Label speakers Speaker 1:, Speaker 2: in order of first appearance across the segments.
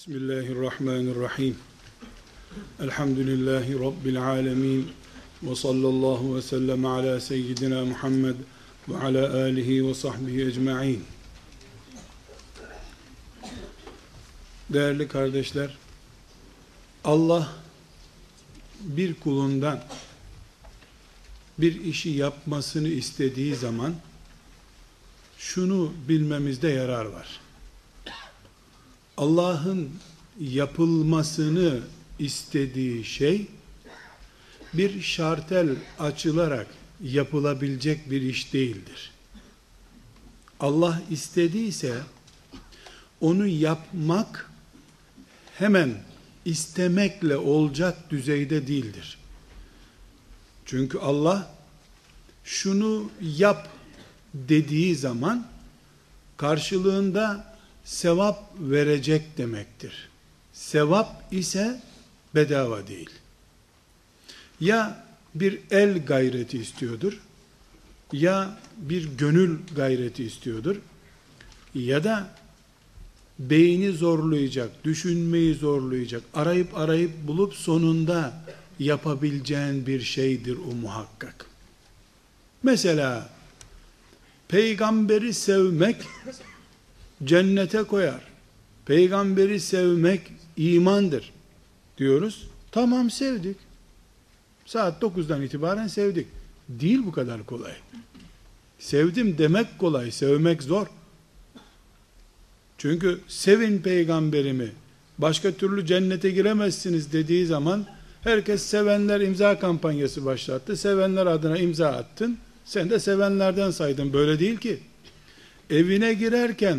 Speaker 1: Bismillahirrahmanirrahim. Elhamdülillahi Rabbil alemin. Ve sallallahu ve sellem ala seyyidina Muhammed ve ala alihi ve sahbihi ecma'in. Değerli kardeşler, Allah bir kulundan bir işi yapmasını istediği zaman şunu bilmemizde yarar var. Allah'ın yapılmasını istediği şey bir şartel açılarak yapılabilecek bir iş değildir. Allah istediyse onu yapmak hemen istemekle olacak düzeyde değildir. Çünkü Allah şunu yap dediği zaman karşılığında sevap verecek demektir. Sevap ise bedava değil. Ya bir el gayreti istiyordur, ya bir gönül gayreti istiyordur, ya da beyni zorlayacak, düşünmeyi zorlayacak, arayıp arayıp bulup sonunda yapabileceğin bir şeydir o muhakkak. Mesela peygamberi sevmek cennete koyar. Peygamberi sevmek imandır diyoruz. Tamam sevdik. Saat 9'dan itibaren sevdik. Değil bu kadar kolay. Sevdim demek kolay, sevmek zor. Çünkü sevin peygamberimi, başka türlü cennete giremezsiniz dediği zaman herkes sevenler imza kampanyası başlattı. Sevenler adına imza attın. Sen de sevenlerden saydın. Böyle değil ki. Evine girerken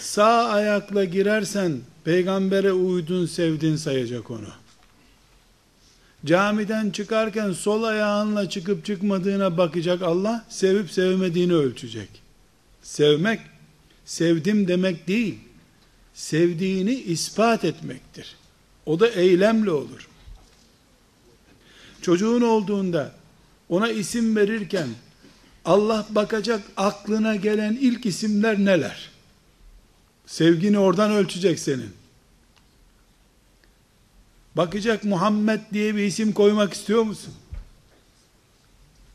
Speaker 1: sağ ayakla girersen peygambere uydun sevdin sayacak onu. Camiden çıkarken sol ayağınla çıkıp çıkmadığına bakacak Allah, sevip sevmediğini ölçecek. Sevmek, sevdim demek değil, sevdiğini ispat etmektir. O da eylemle olur. Çocuğun olduğunda ona isim verirken Allah bakacak aklına gelen ilk isimler neler? Sevgini oradan ölçecek senin. Bakacak Muhammed diye bir isim koymak istiyor musun?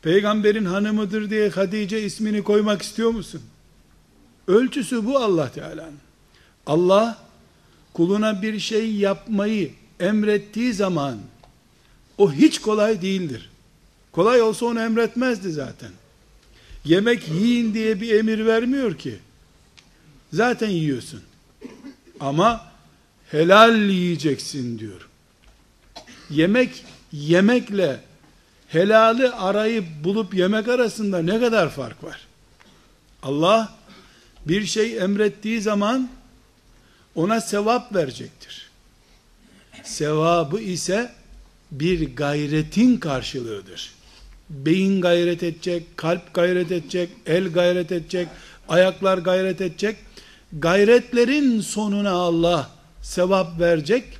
Speaker 1: Peygamberin hanımıdır diye Hatice ismini koymak istiyor musun? Ölçüsü bu Allah Teala'nın. Allah kuluna bir şey yapmayı emrettiği zaman o hiç kolay değildir. Kolay olsa onu emretmezdi zaten. Yemek yiyin diye bir emir vermiyor ki. Zaten yiyorsun. Ama helal yiyeceksin diyor. Yemek yemekle helali arayıp bulup yemek arasında ne kadar fark var? Allah bir şey emrettiği zaman ona sevap verecektir. Sevabı ise bir gayretin karşılığıdır. Beyin gayret edecek, kalp gayret edecek, el gayret edecek, ayaklar gayret edecek gayretlerin sonuna Allah sevap verecek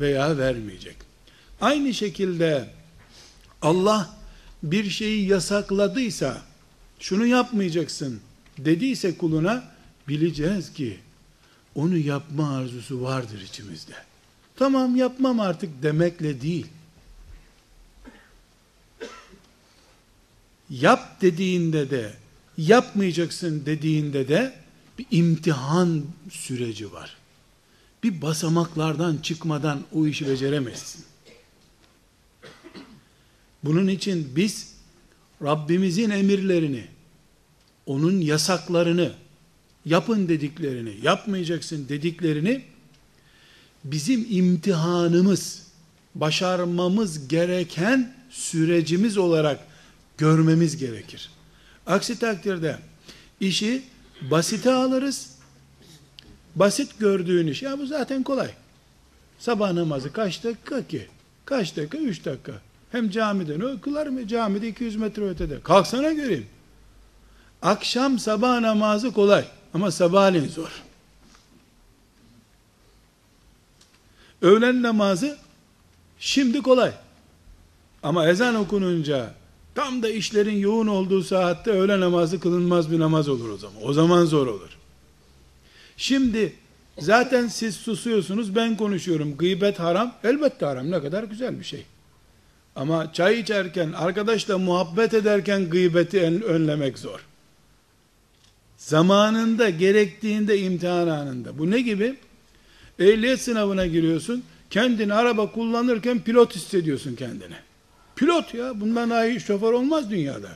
Speaker 1: veya vermeyecek. Aynı şekilde Allah bir şeyi yasakladıysa, şunu yapmayacaksın dediyse kuluna, bileceğiz ki, onu yapma arzusu vardır içimizde. Tamam yapmam artık demekle değil. Yap dediğinde de, yapmayacaksın dediğinde de, bir imtihan süreci var. Bir basamaklardan çıkmadan o işi beceremezsin. Bunun için biz Rabbimizin emirlerini, onun yasaklarını, yapın dediklerini, yapmayacaksın dediklerini bizim imtihanımız, başarmamız gereken sürecimiz olarak görmemiz gerekir. Aksi takdirde işi basite alırız. basit gördüğün iş, ya bu zaten kolay. Sabah namazı kaç dakika ki? Kaç dakika? Üç dakika. Hem camide ne kılar mı? Camide 200 metre ötede. Kalksana göreyim. Akşam sabah namazı kolay. Ama sabahleyin zor. Öğlen namazı şimdi kolay. Ama ezan okununca tam da işlerin yoğun olduğu saatte öğle namazı kılınmaz bir namaz olur o zaman. O zaman zor olur. Şimdi zaten siz susuyorsunuz ben konuşuyorum. Gıybet haram. Elbette haram. Ne kadar güzel bir şey. Ama çay içerken, arkadaşla muhabbet ederken gıybeti önlemek zor. Zamanında, gerektiğinde, imtihan anında. Bu ne gibi? Ehliyet sınavına giriyorsun. Kendini araba kullanırken pilot hissediyorsun kendini. Pilot ya. Bundan daha iyi şoför olmaz dünyada.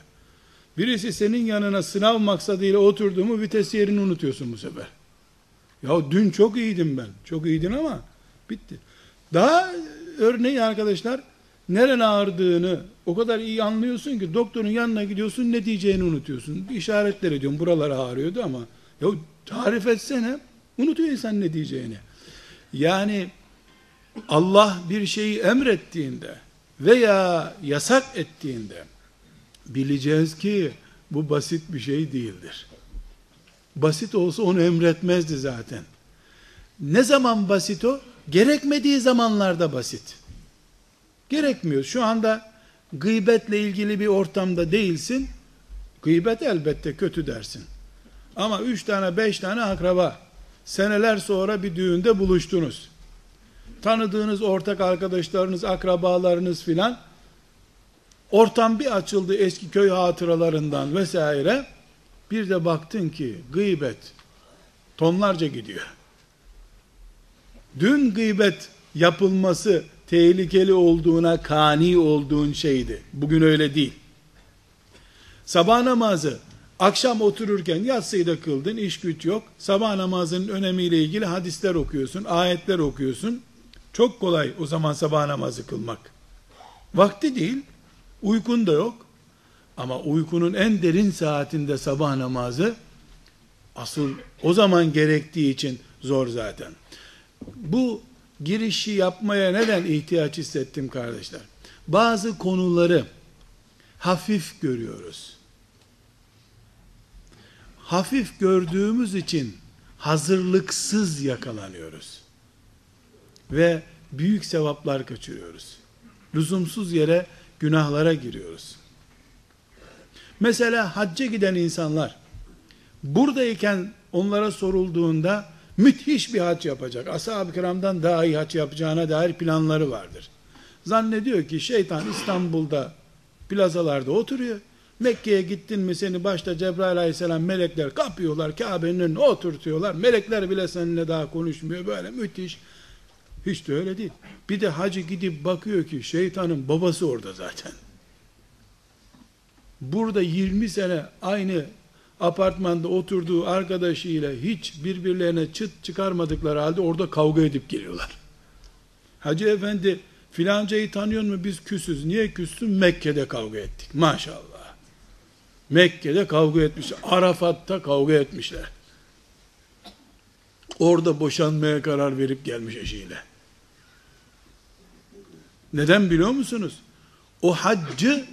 Speaker 1: Birisi senin yanına sınav maksadıyla oturduğumu vites yerini unutuyorsun bu sefer. Ya dün çok iyiydim ben. Çok iyiydin ama bitti. Daha örneğin arkadaşlar neren ağrıdığını o kadar iyi anlıyorsun ki doktorun yanına gidiyorsun ne diyeceğini unutuyorsun. İşaretler ediyorsun buralar ağrıyordu ama ya tarif etsene unutuyor insan ne diyeceğini. Yani Allah bir şeyi emrettiğinde veya yasak ettiğinde bileceğiz ki bu basit bir şey değildir. Basit olsa onu emretmezdi zaten. Ne zaman basit o? Gerekmediği zamanlarda basit. Gerekmiyor. Şu anda gıybetle ilgili bir ortamda değilsin. Gıybet elbette kötü dersin. Ama üç tane beş tane akraba seneler sonra bir düğünde buluştunuz. Tanıdığınız ortak arkadaşlarınız, akrabalarınız filan ortam bir açıldı eski köy hatıralarından vesaire. Bir de baktın ki gıybet tonlarca gidiyor. Dün gıybet yapılması tehlikeli olduğuna kani olduğun şeydi. Bugün öyle değil. Sabah namazı akşam otururken yatsıyı da kıldın, iş güç yok. Sabah namazının önemiyle ilgili hadisler okuyorsun, ayetler okuyorsun. Çok kolay o zaman sabah namazı kılmak. Vakti değil, uykun da yok. Ama uykunun en derin saatinde sabah namazı asıl o zaman gerektiği için zor zaten. Bu girişi yapmaya neden ihtiyaç hissettim kardeşler? Bazı konuları hafif görüyoruz. Hafif gördüğümüz için hazırlıksız yakalanıyoruz. Ve büyük sevaplar kaçırıyoruz. Lüzumsuz yere günahlara giriyoruz. Mesela hacca giden insanlar buradayken onlara sorulduğunda müthiş bir hac yapacak. Ashab-ı kiramdan daha iyi hac yapacağına dair planları vardır. Zannediyor ki şeytan İstanbul'da plazalarda oturuyor. Mekke'ye gittin mi seni başta Cebrail aleyhisselam melekler kapıyorlar. Kabe'nin önüne oturtuyorlar. Melekler bile seninle daha konuşmuyor. Böyle müthiş. Hiç de öyle değil. Bir de hacı gidip bakıyor ki şeytanın babası orada zaten. Burada 20 sene aynı apartmanda oturduğu arkadaşıyla hiç birbirlerine çıt çıkarmadıkları halde orada kavga edip geliyorlar. Hacı efendi filancayı tanıyor mu biz küsüz. Niye küssün? Mekke'de kavga ettik. Maşallah. Mekke'de kavga etmişler. Arafat'ta kavga etmişler. Orada boşanmaya karar verip gelmiş eşiyle. Neden biliyor musunuz? O haccı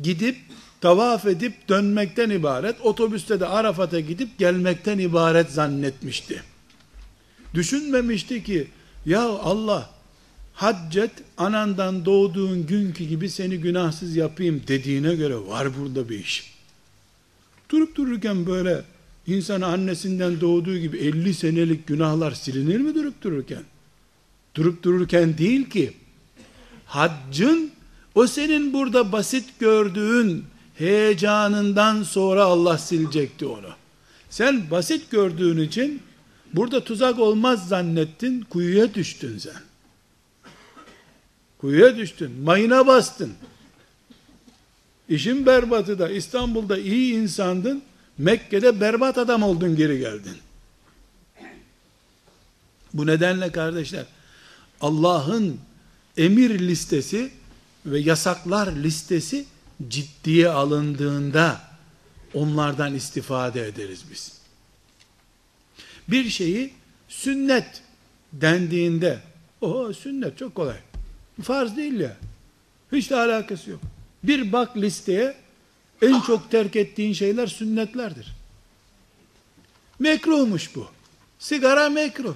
Speaker 1: gidip tavaf edip dönmekten ibaret, otobüste de Arafat'a gidip gelmekten ibaret zannetmişti. Düşünmemişti ki, ya Allah, haccet anandan doğduğun günkü gibi seni günahsız yapayım dediğine göre var burada bir iş. Durup dururken böyle insan annesinden doğduğu gibi 50 senelik günahlar silinir mi durup dururken? Durup dururken değil ki, haccın o senin burada basit gördüğün heyecanından sonra Allah silecekti onu. Sen basit gördüğün için burada tuzak olmaz zannettin, kuyuya düştün sen. Kuyuya düştün, mayına bastın. İşin berbatı da İstanbul'da iyi insandın, Mekke'de berbat adam oldun geri geldin. Bu nedenle kardeşler, Allah'ın emir listesi ve yasaklar listesi ciddiye alındığında onlardan istifade ederiz biz. Bir şeyi Sünnet dendiğinde o sünnet çok kolay. Farz değil ya. Hiç de alakası yok. Bir bak listeye en çok terk ettiğin şeyler sünnetlerdir. Mekruhmuş bu. Sigara mekruh.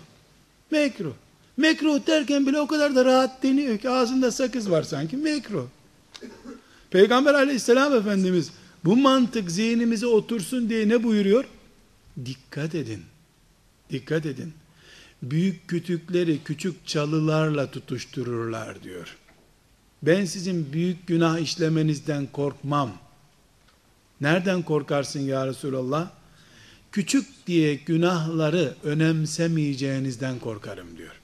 Speaker 1: Mekruh. Mekruh derken bile o kadar da rahat deniyor ki ağzında sakız var sanki mekruh. Peygamber aleyhisselam efendimiz bu mantık zihnimize otursun diye ne buyuruyor? Dikkat edin. Dikkat edin. Büyük kütükleri küçük çalılarla tutuştururlar diyor. Ben sizin büyük günah işlemenizden korkmam. Nereden korkarsın ya Resulallah? Küçük diye günahları önemsemeyeceğinizden korkarım diyor.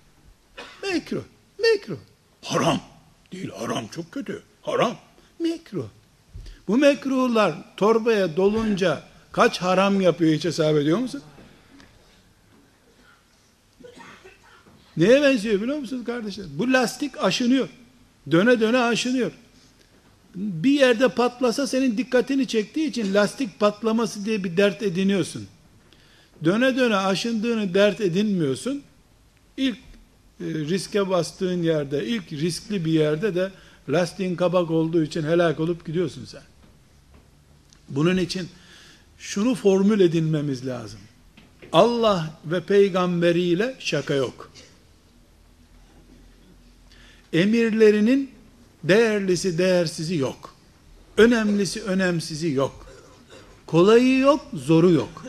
Speaker 1: Mekruh, mekruh. Haram. Değil haram çok kötü. Haram. Mekruh. Bu mekruhlar torbaya dolunca kaç haram yapıyor hiç hesap ediyor musun? Neye benziyor biliyor musunuz kardeşler? Bu lastik aşınıyor. Döne döne aşınıyor. Bir yerde patlasa senin dikkatini çektiği için lastik patlaması diye bir dert ediniyorsun. Döne döne aşındığını dert edinmiyorsun. İlk riske bastığın yerde, ilk riskli bir yerde de lastiğin kabak olduğu için helak olup gidiyorsun sen. Bunun için şunu formül edinmemiz lazım. Allah ve peygamberiyle şaka yok. Emirlerinin değerlisi değersizi yok. Önemlisi önemsizi yok. Kolayı yok, zoru yok.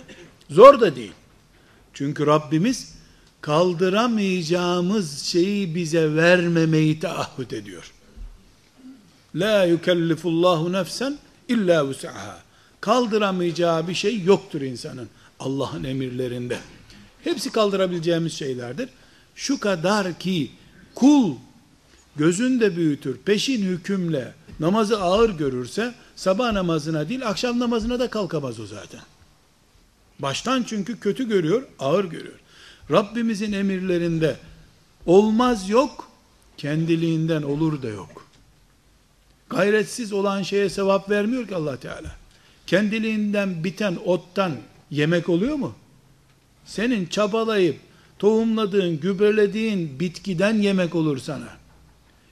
Speaker 1: Zor da değil. Çünkü Rabbimiz kaldıramayacağımız şeyi bize vermemeyi taahhüt ediyor. La yukellifullahu nefsen illa vus'aha. Kaldıramayacağı bir şey yoktur insanın Allah'ın emirlerinde. Hepsi kaldırabileceğimiz şeylerdir. Şu kadar ki kul gözünde büyütür, peşin hükümle namazı ağır görürse sabah namazına değil akşam namazına da kalkamaz o zaten. Baştan çünkü kötü görüyor, ağır görüyor. Rabbimizin emirlerinde olmaz yok, kendiliğinden olur da yok. Gayretsiz olan şeye sevap vermiyor ki allah Teala. Kendiliğinden biten ottan yemek oluyor mu? Senin çabalayıp tohumladığın, gübrelediğin bitkiden yemek olur sana.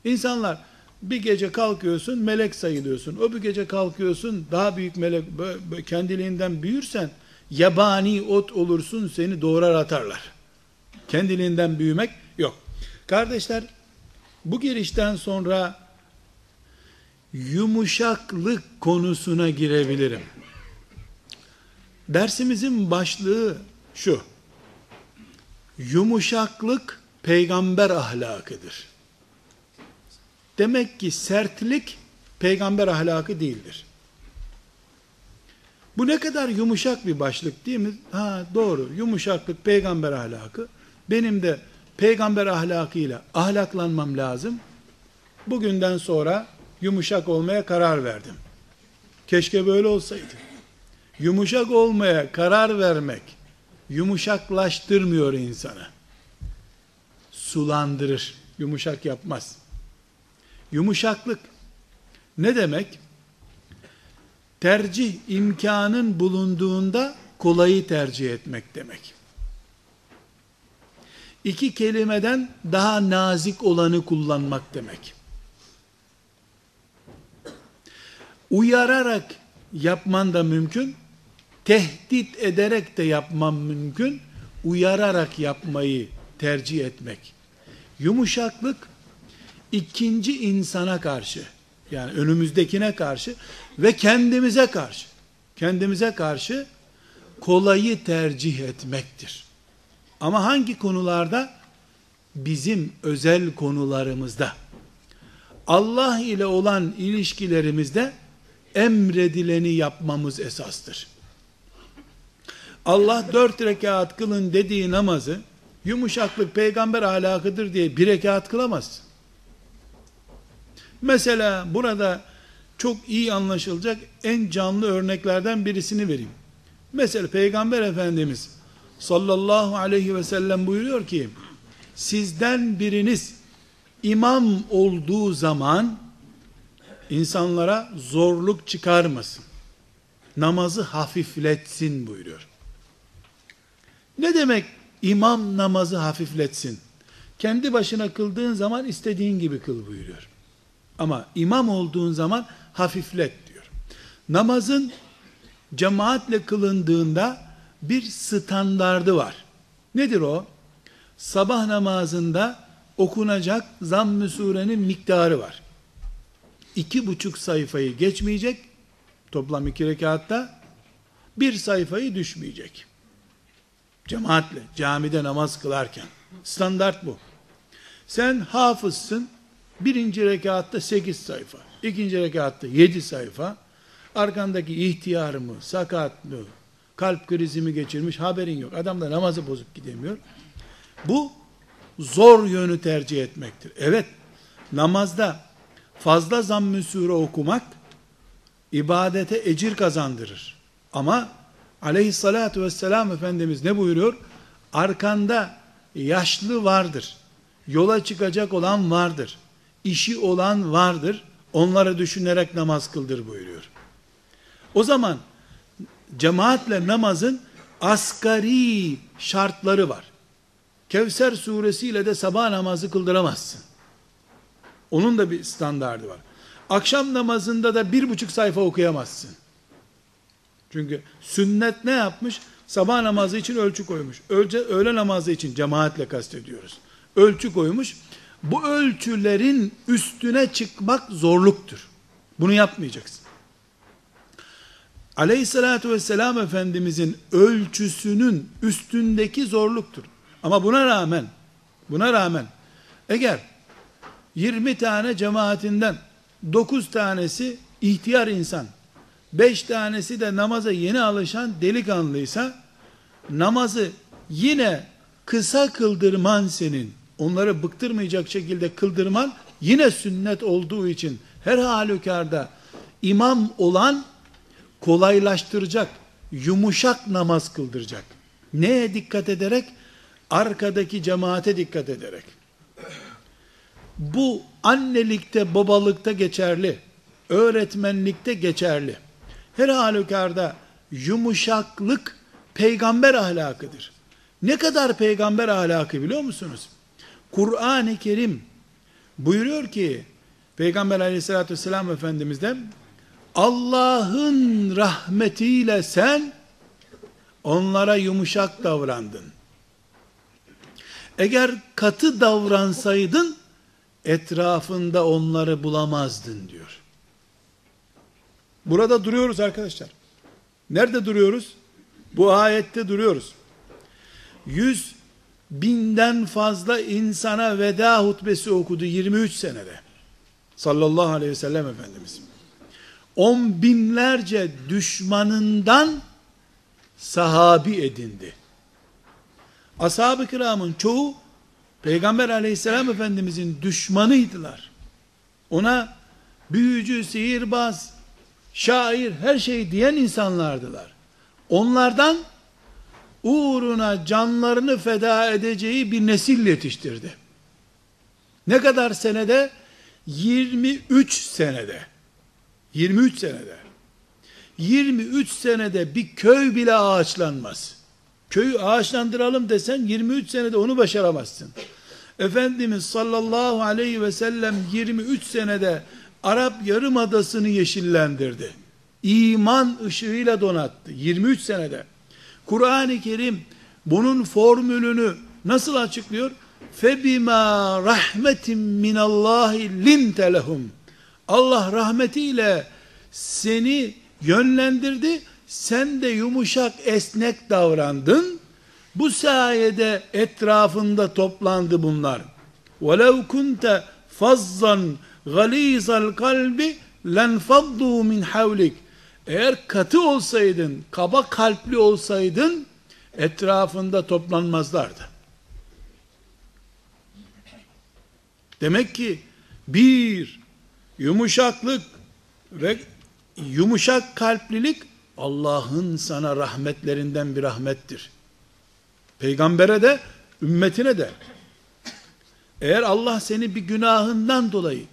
Speaker 1: İnsanlar bir gece kalkıyorsun melek sayılıyorsun. O bir gece kalkıyorsun daha büyük melek kendiliğinden büyürsen yabani ot olursun seni doğrar atarlar. Kendiliğinden büyümek yok. Kardeşler bu girişten sonra yumuşaklık konusuna girebilirim. Dersimizin başlığı şu. Yumuşaklık peygamber ahlakıdır. Demek ki sertlik peygamber ahlakı değildir. Bu ne kadar yumuşak bir başlık değil mi? Ha doğru. Yumuşaklık peygamber ahlakı. Benim de peygamber ahlakıyla ahlaklanmam lazım. Bugünden sonra yumuşak olmaya karar verdim. Keşke böyle olsaydı. Yumuşak olmaya karar vermek yumuşaklaştırmıyor insanı. Sulandırır. Yumuşak yapmaz. Yumuşaklık ne demek? Tercih imkanın bulunduğunda kolayı tercih etmek demek. İki kelimeden daha nazik olanı kullanmak demek. Uyararak yapman da mümkün, tehdit ederek de yapman mümkün, uyararak yapmayı tercih etmek. Yumuşaklık ikinci insana karşı yani önümüzdekine karşı ve kendimize karşı kendimize karşı kolayı tercih etmektir. Ama hangi konularda? Bizim özel konularımızda. Allah ile olan ilişkilerimizde emredileni yapmamız esastır. Allah dört rekat kılın dediği namazı yumuşaklık peygamber ahlakıdır diye bir rekat kılamazsın. Mesela burada çok iyi anlaşılacak en canlı örneklerden birisini vereyim. Mesela Peygamber Efendimiz sallallahu aleyhi ve sellem buyuruyor ki, sizden biriniz imam olduğu zaman insanlara zorluk çıkarmasın. Namazı hafifletsin buyuruyor. Ne demek imam namazı hafifletsin. Kendi başına kıldığın zaman istediğin gibi kıl buyuruyor. Ama imam olduğun zaman hafiflet diyor. Namazın cemaatle kılındığında bir standardı var. Nedir o? Sabah namazında okunacak zamm-ı surenin miktarı var. İki buçuk sayfayı geçmeyecek, toplam iki rekatta, bir sayfayı düşmeyecek. Cemaatle, camide namaz kılarken. Standart bu. Sen hafızsın, birinci rekatta sekiz sayfa, ikinci rekatta yedi sayfa, arkandaki ihtiyar mı, sakat mı, kalp krizi mi geçirmiş haberin yok. Adam da namazı bozup gidemiyor. Bu zor yönü tercih etmektir. Evet, namazda fazla zamm-ı sure okumak ibadete ecir kazandırır. Ama aleyhissalatu vesselam Efendimiz ne buyuruyor? Arkanda yaşlı vardır. Yola çıkacak olan vardır. işi olan vardır. Onları düşünerek namaz kıldır buyuruyor. O zaman cemaatle namazın asgari şartları var. Kevser suresiyle de sabah namazı kıldıramazsın. Onun da bir standardı var. Akşam namazında da bir buçuk sayfa okuyamazsın. Çünkü sünnet ne yapmış? Sabah namazı için ölçü koymuş. Öğle, öğle namazı için cemaatle kastediyoruz. Ölçü koymuş. Bu ölçülerin üstüne çıkmak zorluktur. Bunu yapmayacaksın. Aleyhissalatü vesselam Efendimizin ölçüsünün üstündeki zorluktur. Ama buna rağmen, buna rağmen, eğer 20 tane cemaatinden 9 tanesi ihtiyar insan, 5 tanesi de namaza yeni alışan delikanlıysa, namazı yine kısa kıldırman senin, onları bıktırmayacak şekilde kıldırman, yine sünnet olduğu için, her halükarda imam olan, kolaylaştıracak, yumuşak namaz kıldıracak. Neye dikkat ederek? Arkadaki cemaate dikkat ederek. Bu annelikte, babalıkta geçerli. Öğretmenlikte geçerli. Her halükarda yumuşaklık peygamber ahlakıdır. Ne kadar peygamber ahlakı biliyor musunuz? Kur'an-ı Kerim buyuruyor ki Peygamber aleyhissalatü vesselam Efendimiz'den Allah'ın rahmetiyle sen onlara yumuşak davrandın. Eğer katı davransaydın etrafında onları bulamazdın diyor. Burada duruyoruz arkadaşlar. Nerede duruyoruz? Bu ayette duruyoruz. Yüz binden fazla insana veda hutbesi okudu 23 senede. Sallallahu aleyhi ve sellem Efendimiz. On binlerce düşmanından sahabi edindi. Ashab-ı kiramın çoğu Peygamber aleyhisselam efendimizin düşmanıydılar. Ona büyücü, sihirbaz, şair, her şey diyen insanlardılar. Onlardan uğruna canlarını feda edeceği bir nesil yetiştirdi. Ne kadar senede? 23 senede. 23 senede. 23 senede bir köy bile ağaçlanmaz. Köyü ağaçlandıralım desen 23 senede onu başaramazsın. Efendimiz sallallahu aleyhi ve sellem 23 senede Arap Yarımadası'nı yeşillendirdi. İman ışığıyla donattı. 23 senede. Kur'an-ı Kerim bunun formülünü nasıl açıklıyor? Febima rahmetin minallahi linte lehum. Allah rahmetiyle seni yönlendirdi sen de yumuşak esnek davrandın. Bu sayede etrafında toplandı bunlar. وَلَوْ كُنْتَ فَظَّنْ غَلِيظَ الْقَلْبِ لَنْفَضُّوا مِنْ حَوْلِكَ Eğer katı olsaydın, kaba kalpli olsaydın, etrafında toplanmazlardı. Demek ki bir yumuşaklık ve yumuşak kalplilik Allah'ın sana rahmetlerinden bir rahmettir. Peygambere de, ümmetine de. Eğer Allah seni bir günahından dolayı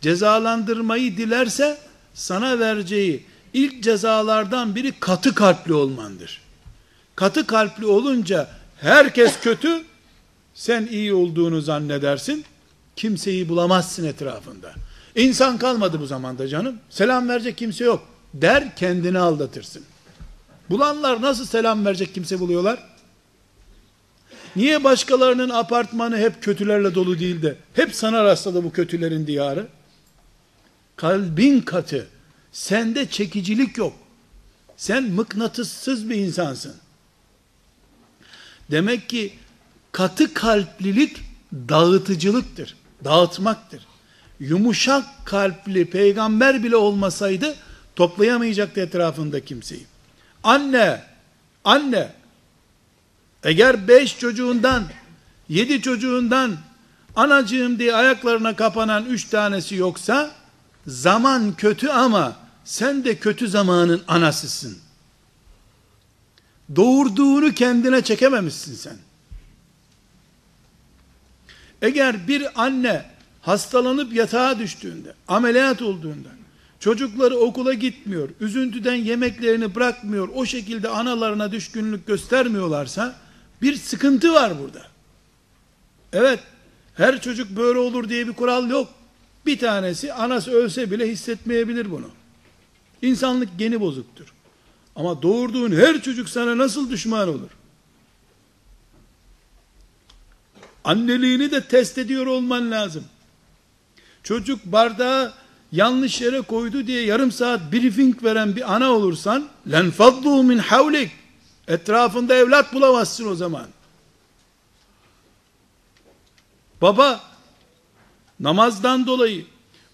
Speaker 1: cezalandırmayı dilerse, sana vereceği ilk cezalardan biri katı kalpli olmandır. Katı kalpli olunca Herkes kötü, sen iyi olduğunu zannedersin. Kimseyi bulamazsın etrafında. İnsan kalmadı bu zamanda canım. Selam verecek kimse yok. Der kendini aldatırsın. Bulanlar nasıl selam verecek kimse buluyorlar? Niye başkalarının apartmanı hep kötülerle dolu değil de hep sana rastladı bu kötülerin diyarı? Kalbin katı. Sende çekicilik yok. Sen mıknatıssız bir insansın. Demek ki katı kalplilik dağıtıcılıktır. Dağıtmaktır. Yumuşak kalpli peygamber bile olmasaydı toplayamayacaktı etrafında kimseyi. Anne, anne, eğer beş çocuğundan, yedi çocuğundan anacığım diye ayaklarına kapanan üç tanesi yoksa, zaman kötü ama sen de kötü zamanın anasısın. Doğurduğunu kendine çekememişsin sen. Eğer bir anne hastalanıp yatağa düştüğünde, ameliyat olduğunda, çocukları okula gitmiyor, üzüntüden yemeklerini bırakmıyor, o şekilde analarına düşkünlük göstermiyorlarsa, bir sıkıntı var burada. Evet, her çocuk böyle olur diye bir kural yok. Bir tanesi anası ölse bile hissetmeyebilir bunu. İnsanlık geni bozuktur. Ama doğurduğun her çocuk sana nasıl düşman olur? Anneliğini de test ediyor olman lazım. Çocuk bardağı yanlış yere koydu diye yarım saat briefing veren bir ana olursan len faddu min havlik etrafında evlat bulamazsın o zaman. Baba namazdan dolayı,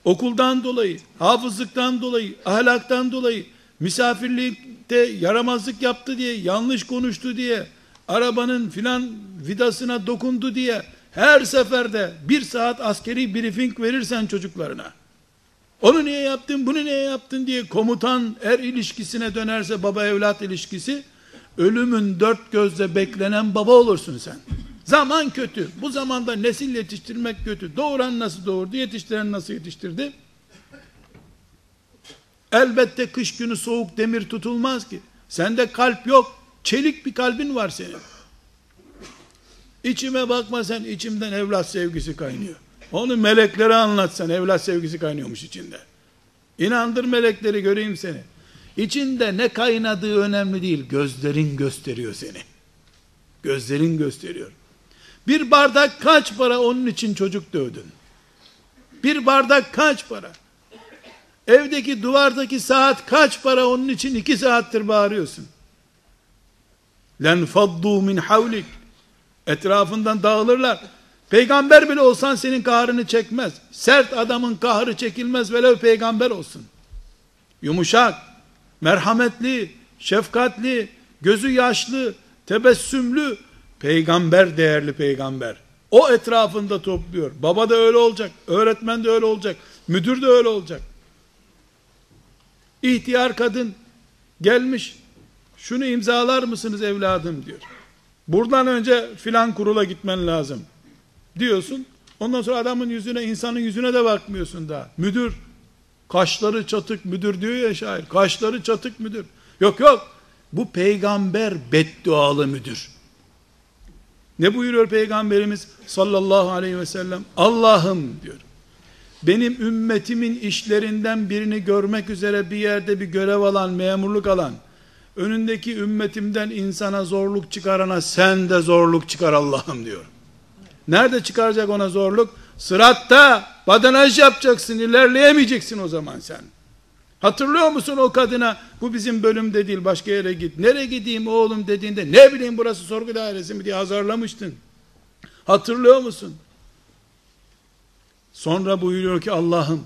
Speaker 1: okuldan dolayı, hafızlıktan dolayı, ahlaktan dolayı, misafirlikte yaramazlık yaptı diye, yanlış konuştu diye, arabanın filan vidasına dokundu diye, her seferde bir saat askeri briefing verirsen çocuklarına, onu niye yaptın, bunu niye yaptın diye komutan er ilişkisine dönerse baba evlat ilişkisi, ölümün dört gözle beklenen baba olursun sen. Zaman kötü. Bu zamanda nesil yetiştirmek kötü. Doğuran nasıl doğurdu, yetiştiren nasıl yetiştirdi? Elbette kış günü soğuk demir tutulmaz ki. Sende kalp yok. Çelik bir kalbin var senin. İçime bakma sen içimden evlat sevgisi kaynıyor. Onu meleklere anlatsan evlat sevgisi kaynıyormuş içinde. İnandır melekleri göreyim seni. İçinde ne kaynadığı önemli değil. Gözlerin gösteriyor seni. Gözlerin gösteriyor. Bir bardak kaç para onun için çocuk dövdün? Bir bardak kaç para? Evdeki duvardaki saat kaç para onun için iki saattir bağırıyorsun. Len faddu min havlik. Etrafından dağılırlar. Peygamber bile olsan senin kahrını çekmez. Sert adamın kahrı çekilmez velev peygamber olsun. Yumuşak, merhametli, şefkatli, gözü yaşlı, tebessümlü, Peygamber değerli peygamber. O etrafında topluyor. Baba da öyle olacak. Öğretmen de öyle olacak. Müdür de öyle olacak. İhtiyar kadın gelmiş. Şunu imzalar mısınız evladım diyor. Buradan önce filan kurula gitmen lazım. Diyorsun. Ondan sonra adamın yüzüne, insanın yüzüne de bakmıyorsun daha. Müdür, kaşları çatık müdür diyor ya şair. Kaşları çatık müdür. Yok yok. Bu peygamber beddualı müdür. Ne buyuruyor Peygamberimiz sallallahu aleyhi ve sellem? Allah'ım diyor. Benim ümmetimin işlerinden birini görmek üzere bir yerde bir görev alan, memurluk alan, önündeki ümmetimden insana zorluk çıkarana sen de zorluk çıkar Allah'ım diyor. Nerede çıkaracak ona zorluk? Sıratta badanaj yapacaksın, ilerleyemeyeceksin o zaman sen. Hatırlıyor musun o kadına bu bizim bölümde değil başka yere git. Nereye gideyim oğlum dediğinde ne bileyim burası sorgu dairesi mi diye azarlamıştın. Hatırlıyor musun? Sonra buyuruyor ki Allah'ım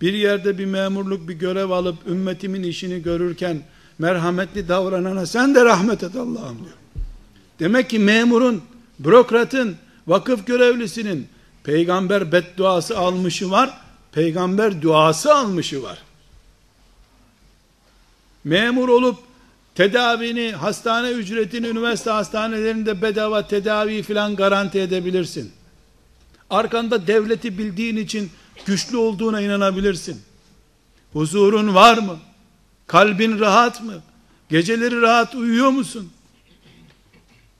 Speaker 1: bir yerde bir memurluk bir görev alıp ümmetimin işini görürken merhametli davranana sen de rahmet et Allah'ım diyor. Demek ki memurun, bürokratın, vakıf görevlisinin peygamber bedduası almışı var, peygamber duası almışı var memur olup tedavini, hastane ücretini üniversite hastanelerinde bedava tedavi filan garanti edebilirsin. Arkanda devleti bildiğin için güçlü olduğuna inanabilirsin. Huzurun var mı? Kalbin rahat mı? Geceleri rahat uyuyor musun?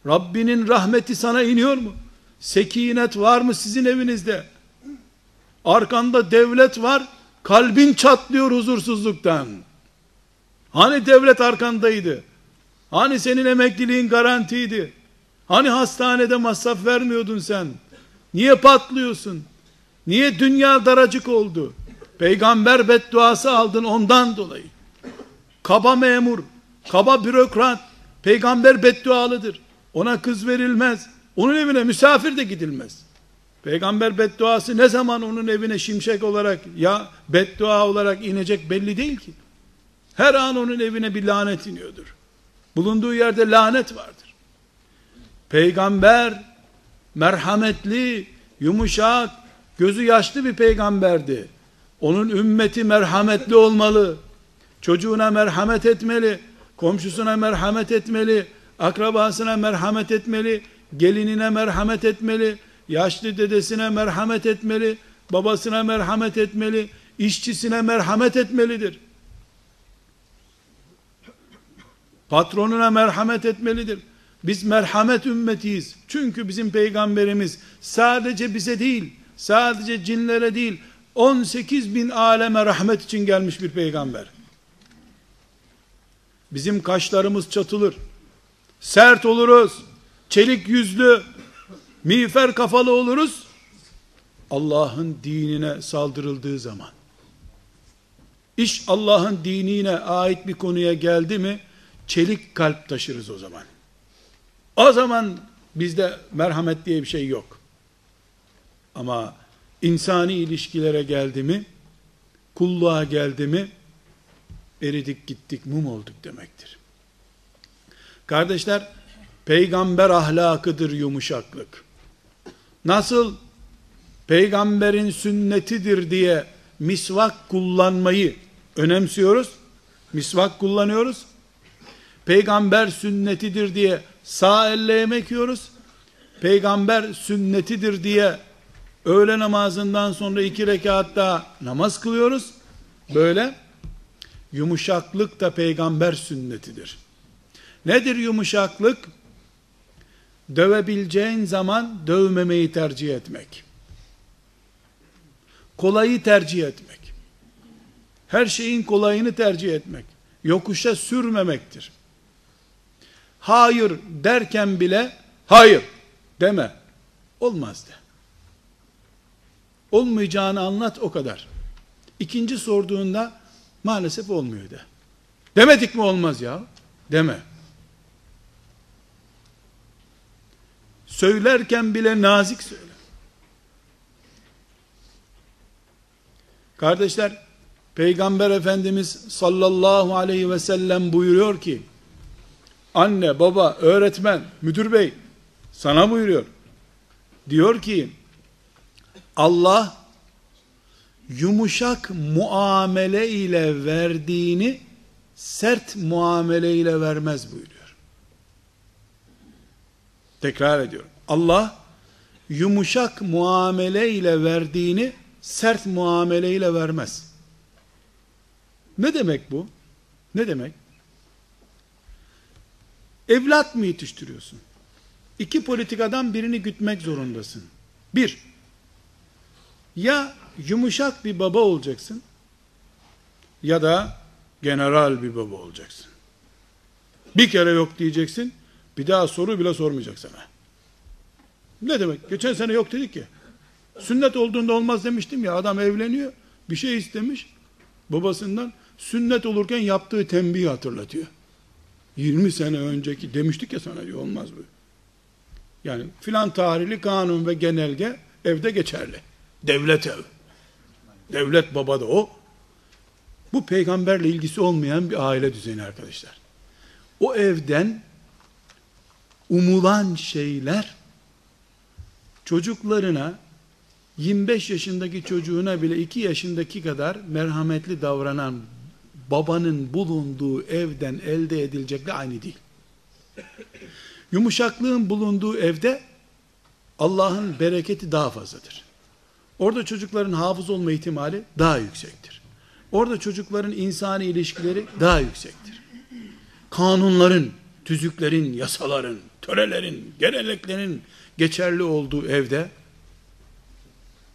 Speaker 1: Rabbinin rahmeti sana iniyor mu? Sekinet var mı sizin evinizde? Arkanda devlet var, kalbin çatlıyor huzursuzluktan. Hani devlet arkandaydı? Hani senin emekliliğin garantiydi? Hani hastanede masraf vermiyordun sen? Niye patlıyorsun? Niye dünya daracık oldu? Peygamber bedduası aldın ondan dolayı. Kaba memur, kaba bürokrat, peygamber beddualıdır. Ona kız verilmez. Onun evine misafir de gidilmez. Peygamber bedduası ne zaman onun evine şimşek olarak ya beddua olarak inecek belli değil ki. Her an onun evine bir lanet iniyordur. Bulunduğu yerde lanet vardır. Peygamber merhametli, yumuşak, gözü yaşlı bir peygamberdi. Onun ümmeti merhametli olmalı. Çocuğuna merhamet etmeli, komşusuna merhamet etmeli, akrabasına merhamet etmeli, gelinine merhamet etmeli, yaşlı dedesine merhamet etmeli, babasına merhamet etmeli, işçisine merhamet etmelidir. Patronuna merhamet etmelidir. Biz merhamet ümmetiyiz. Çünkü bizim peygamberimiz sadece bize değil, sadece cinlere değil, 18 bin aleme rahmet için gelmiş bir peygamber. Bizim kaşlarımız çatılır. Sert oluruz. Çelik yüzlü, miğfer kafalı oluruz. Allah'ın dinine saldırıldığı zaman. İş Allah'ın dinine ait bir konuya geldi mi, çelik kalp taşırız o zaman. O zaman bizde merhamet diye bir şey yok. Ama insani ilişkilere geldi mi, kulluğa geldi mi, eridik gittik, mum olduk demektir. Kardeşler, peygamber ahlakıdır yumuşaklık. Nasıl peygamberin sünnetidir diye misvak kullanmayı önemsiyoruz. Misvak kullanıyoruz. Peygamber sünnetidir diye sağ elle yemek yiyoruz. Peygamber sünnetidir diye öğle namazından sonra iki rekat daha namaz kılıyoruz. Böyle yumuşaklık da peygamber sünnetidir. Nedir yumuşaklık? Dövebileceğin zaman dövmemeyi tercih etmek. Kolayı tercih etmek. Her şeyin kolayını tercih etmek. Yokuşa sürmemektir. Hayır derken bile hayır deme. Olmaz de. Olmayacağını anlat o kadar. İkinci sorduğunda maalesef olmuyor de. Demedik mi olmaz ya? Deme. Söylerken bile nazik söyle. Kardeşler, Peygamber Efendimiz sallallahu aleyhi ve sellem buyuruyor ki, anne, baba, öğretmen, müdür bey, sana buyuruyor. Diyor ki, Allah, yumuşak muamele ile verdiğini, sert muamele ile vermez buyuruyor. Tekrar ediyorum. Allah yumuşak muamele ile verdiğini sert muamele ile vermez. Ne demek bu? Ne demek? Evlat mı yetiştiriyorsun? İki politikadan birini gütmek zorundasın. Bir, ya yumuşak bir baba olacaksın, ya da general bir baba olacaksın. Bir kere yok diyeceksin, bir daha soru bile sormayacak sana. Ne demek? Geçen sene yok dedik ki. Sünnet olduğunda olmaz demiştim ya. Adam evleniyor. Bir şey istemiş. Babasından. Sünnet olurken yaptığı tembihi hatırlatıyor. 20 sene önceki demiştik ya sana diyor olmaz bu. Yani filan tarihli kanun ve genelge evde geçerli. Devlet ev. Devlet baba da o. Bu peygamberle ilgisi olmayan bir aile düzeni arkadaşlar. O evden umulan şeyler çocuklarına 25 yaşındaki çocuğuna bile 2 yaşındaki kadar merhametli davranan babanın bulunduğu evden elde edilecekle aynı değil. Yumuşaklığın bulunduğu evde Allah'ın bereketi daha fazladır. Orada çocukların hafız olma ihtimali daha yüksektir. Orada çocukların insani ilişkileri daha yüksektir. Kanunların tüzüklerin, yasaların, törelerin, geleneklerin geçerli olduğu evde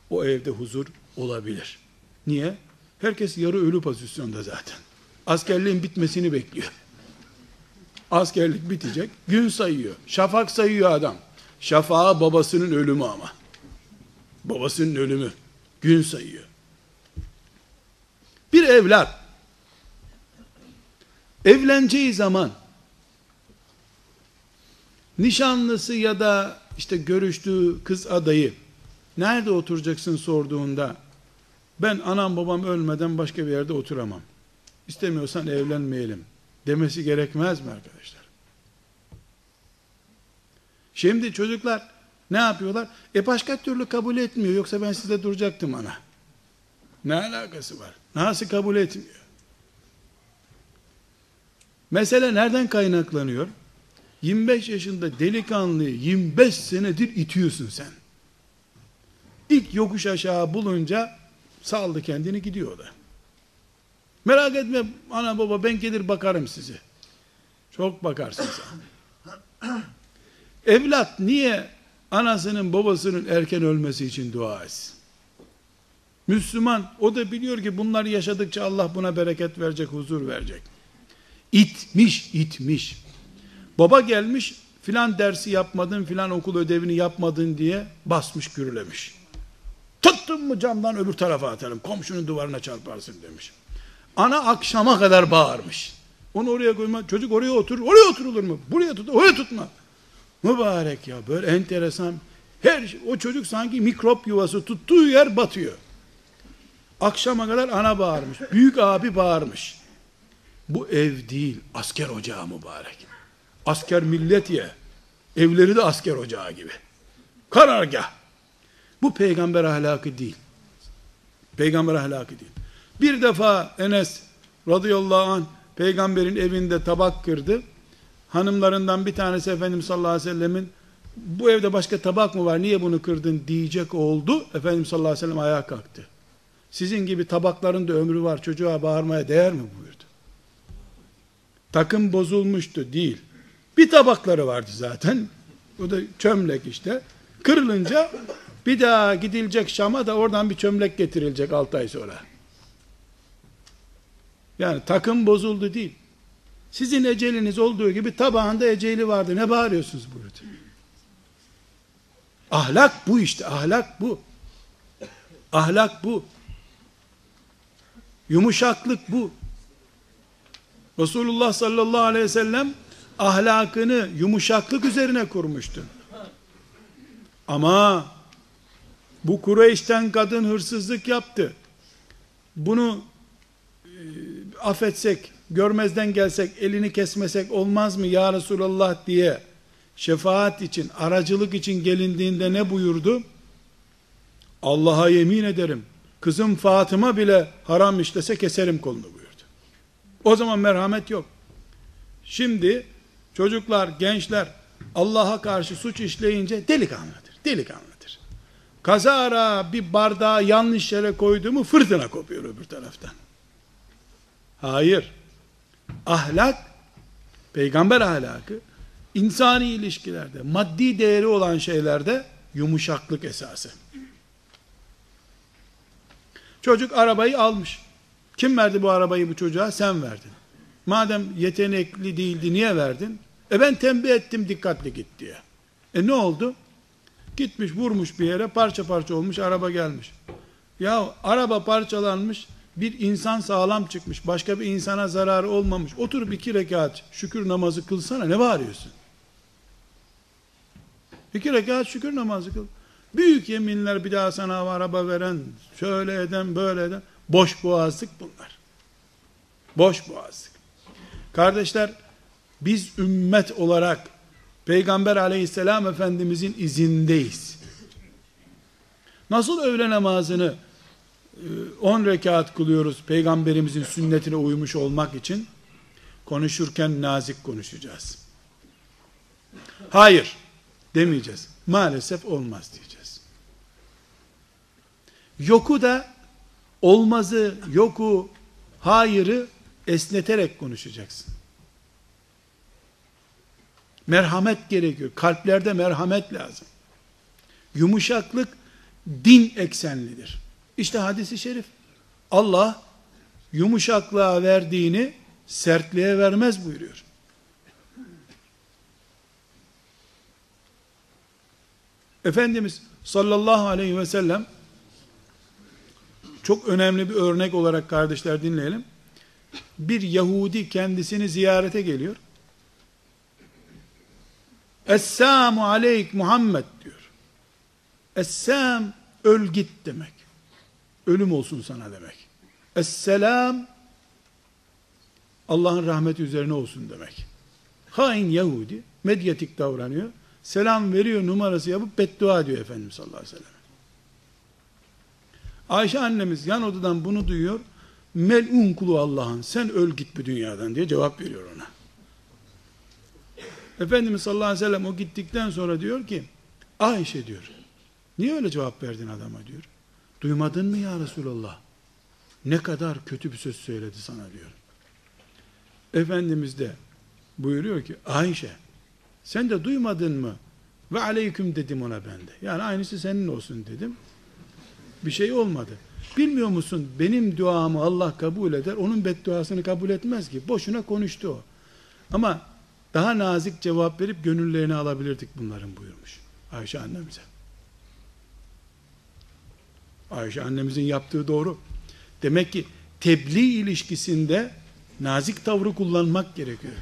Speaker 1: o evde huzur olabilir. Niye? Herkes yarı ölü pozisyonda zaten. Askerliğin bitmesini bekliyor. Askerlik bitecek, gün sayıyor. Şafak sayıyor adam. Şafağı babasının ölümü ama. Babasının ölümü. Gün sayıyor. Bir evlat evleneceği zaman nişanlısı ya da işte görüştüğü kız adayı nerede oturacaksın sorduğunda ben anam babam ölmeden başka bir yerde oturamam. İstemiyorsan evlenmeyelim demesi gerekmez mi arkadaşlar? Şimdi çocuklar ne yapıyorlar? E başka türlü kabul etmiyor. Yoksa ben size duracaktım ana. Ne alakası var? Nasıl kabul etmiyor? Mesele nereden kaynaklanıyor? 25 yaşında delikanlıyı 25 senedir itiyorsun sen. İlk yokuş aşağı bulunca saldı kendini gidiyor da. Merak etme ana baba ben gelir bakarım size. Çok bakarsın sen. Evlat niye anasının babasının erken ölmesi için dua etsin? Müslüman o da biliyor ki bunlar yaşadıkça Allah buna bereket verecek, huzur verecek. İtmiş, itmiş. Baba gelmiş filan dersi yapmadın, filan okul ödevini yapmadın diye basmış, gürlemiş. Tuttun mu camdan öbür tarafa atarım, komşunun duvarına çarparsın demiş. Ana akşama kadar bağırmış. Onu oraya koyma, çocuk oraya otur, oraya oturulur mu? Buraya tut, oraya tutma. Mübarek ya, böyle enteresan. Her şey, o çocuk sanki mikrop yuvası tuttuğu yer batıyor. Akşama kadar ana bağırmış, büyük abi bağırmış. Bu ev değil, asker ocağı mübarek. Asker millet ye. Evleri de asker ocağı gibi. Karargah. Bu peygamber ahlakı değil. Peygamber ahlakı değil. Bir defa Enes radıyallahu anh peygamberin evinde tabak kırdı. Hanımlarından bir tanesi Efendimiz sallallahu aleyhi ve sellemin bu evde başka tabak mı var niye bunu kırdın diyecek oldu. Efendimiz sallallahu aleyhi ve sellem ayağa kalktı. Sizin gibi tabakların da ömrü var çocuğa bağırmaya değer mi buyurdu. Takım bozulmuştu değil. Bir tabakları vardı zaten. O da çömlek işte. Kırılınca bir daha gidilecek Şam'a da oradan bir çömlek getirilecek 6 ay sonra. Yani takım bozuldu değil. Sizin eceliniz olduğu gibi tabağında eceli vardı. Ne bağırıyorsunuz burada? Ahlak bu işte. Ahlak bu. Ahlak bu. Yumuşaklık bu. Resulullah sallallahu aleyhi ve sellem ahlakını yumuşaklık üzerine kurmuştu. Ama bu Kureyş'ten kadın hırsızlık yaptı. Bunu e, affetsek, görmezden gelsek, elini kesmesek olmaz mı ya Resulallah diye şefaat için, aracılık için gelindiğinde ne buyurdu? Allah'a yemin ederim, kızım Fatıma bile haram işlese keserim kolunu buyurdu. O zaman merhamet yok. Şimdi çocuklar, gençler Allah'a karşı suç işleyince delikanlıdır, delikanlıdır. Kazara bir bardağı yanlış yere koydu mu fırtına kopuyor öbür taraftan. Hayır. Ahlak, peygamber ahlakı, insani ilişkilerde, maddi değeri olan şeylerde yumuşaklık esası. Çocuk arabayı almış. Kim verdi bu arabayı bu çocuğa? Sen verdin. Madem yetenekli değildi niye verdin? E ben tembih ettim dikkatli git diye. E ne oldu? Gitmiş vurmuş bir yere parça parça olmuş araba gelmiş. Ya araba parçalanmış bir insan sağlam çıkmış. Başka bir insana zararı olmamış. Otur bir iki rekat şükür namazı kılsana. Ne bağırıyorsun? İki rekat şükür namazı kıl. Büyük yeminler bir daha sana araba veren, şöyle eden, böyle eden. Boş boğazlık bunlar. Boş boğazlık. Kardeşler, biz ümmet olarak Peygamber aleyhisselam efendimizin izindeyiz. Nasıl öğle namazını 10 e, rekat kılıyoruz peygamberimizin sünnetine uymuş olmak için konuşurken nazik konuşacağız. Hayır demeyeceğiz. Maalesef olmaz diyeceğiz. Yoku da olmazı, yoku, hayırı esneterek konuşacaksın. Merhamet gerekiyor. Kalplerde merhamet lazım. Yumuşaklık din eksenlidir. İşte hadisi şerif. Allah yumuşaklığa verdiğini sertliğe vermez buyuruyor. Efendimiz sallallahu aleyhi ve sellem çok önemli bir örnek olarak kardeşler dinleyelim. Bir Yahudi kendisini ziyarete geliyor. Esselamu aleyk Muhammed diyor. Essam öl git demek. Ölüm olsun sana demek. Esselam Allah'ın rahmeti üzerine olsun demek. Hain Yahudi medyatik davranıyor. Selam veriyor numarası yapıp beddua diyor Efendimiz sallallahu aleyhi ve sellem. Ayşe annemiz yan odadan bunu duyuyor. Mel'un kulu Allah'ın sen öl git bu dünyadan diye cevap veriyor ona. Efendimiz sallallahu aleyhi ve sellem o gittikten sonra diyor ki Ayşe diyor niye öyle cevap verdin adama diyor. Duymadın mı ya Resulallah? Ne kadar kötü bir söz söyledi sana diyor. Efendimiz de buyuruyor ki Ayşe sen de duymadın mı? Ve aleyküm dedim ona ben de. Yani aynısı senin olsun dedim. Bir şey olmadı. Bilmiyor musun benim duamı Allah kabul eder, onun bedduasını kabul etmez ki. Boşuna konuştu o. Ama daha nazik cevap verip gönüllerini alabilirdik bunların buyurmuş. Ayşe annemize. Ayşe annemizin yaptığı doğru. Demek ki tebliğ ilişkisinde nazik tavrı kullanmak gerekiyor.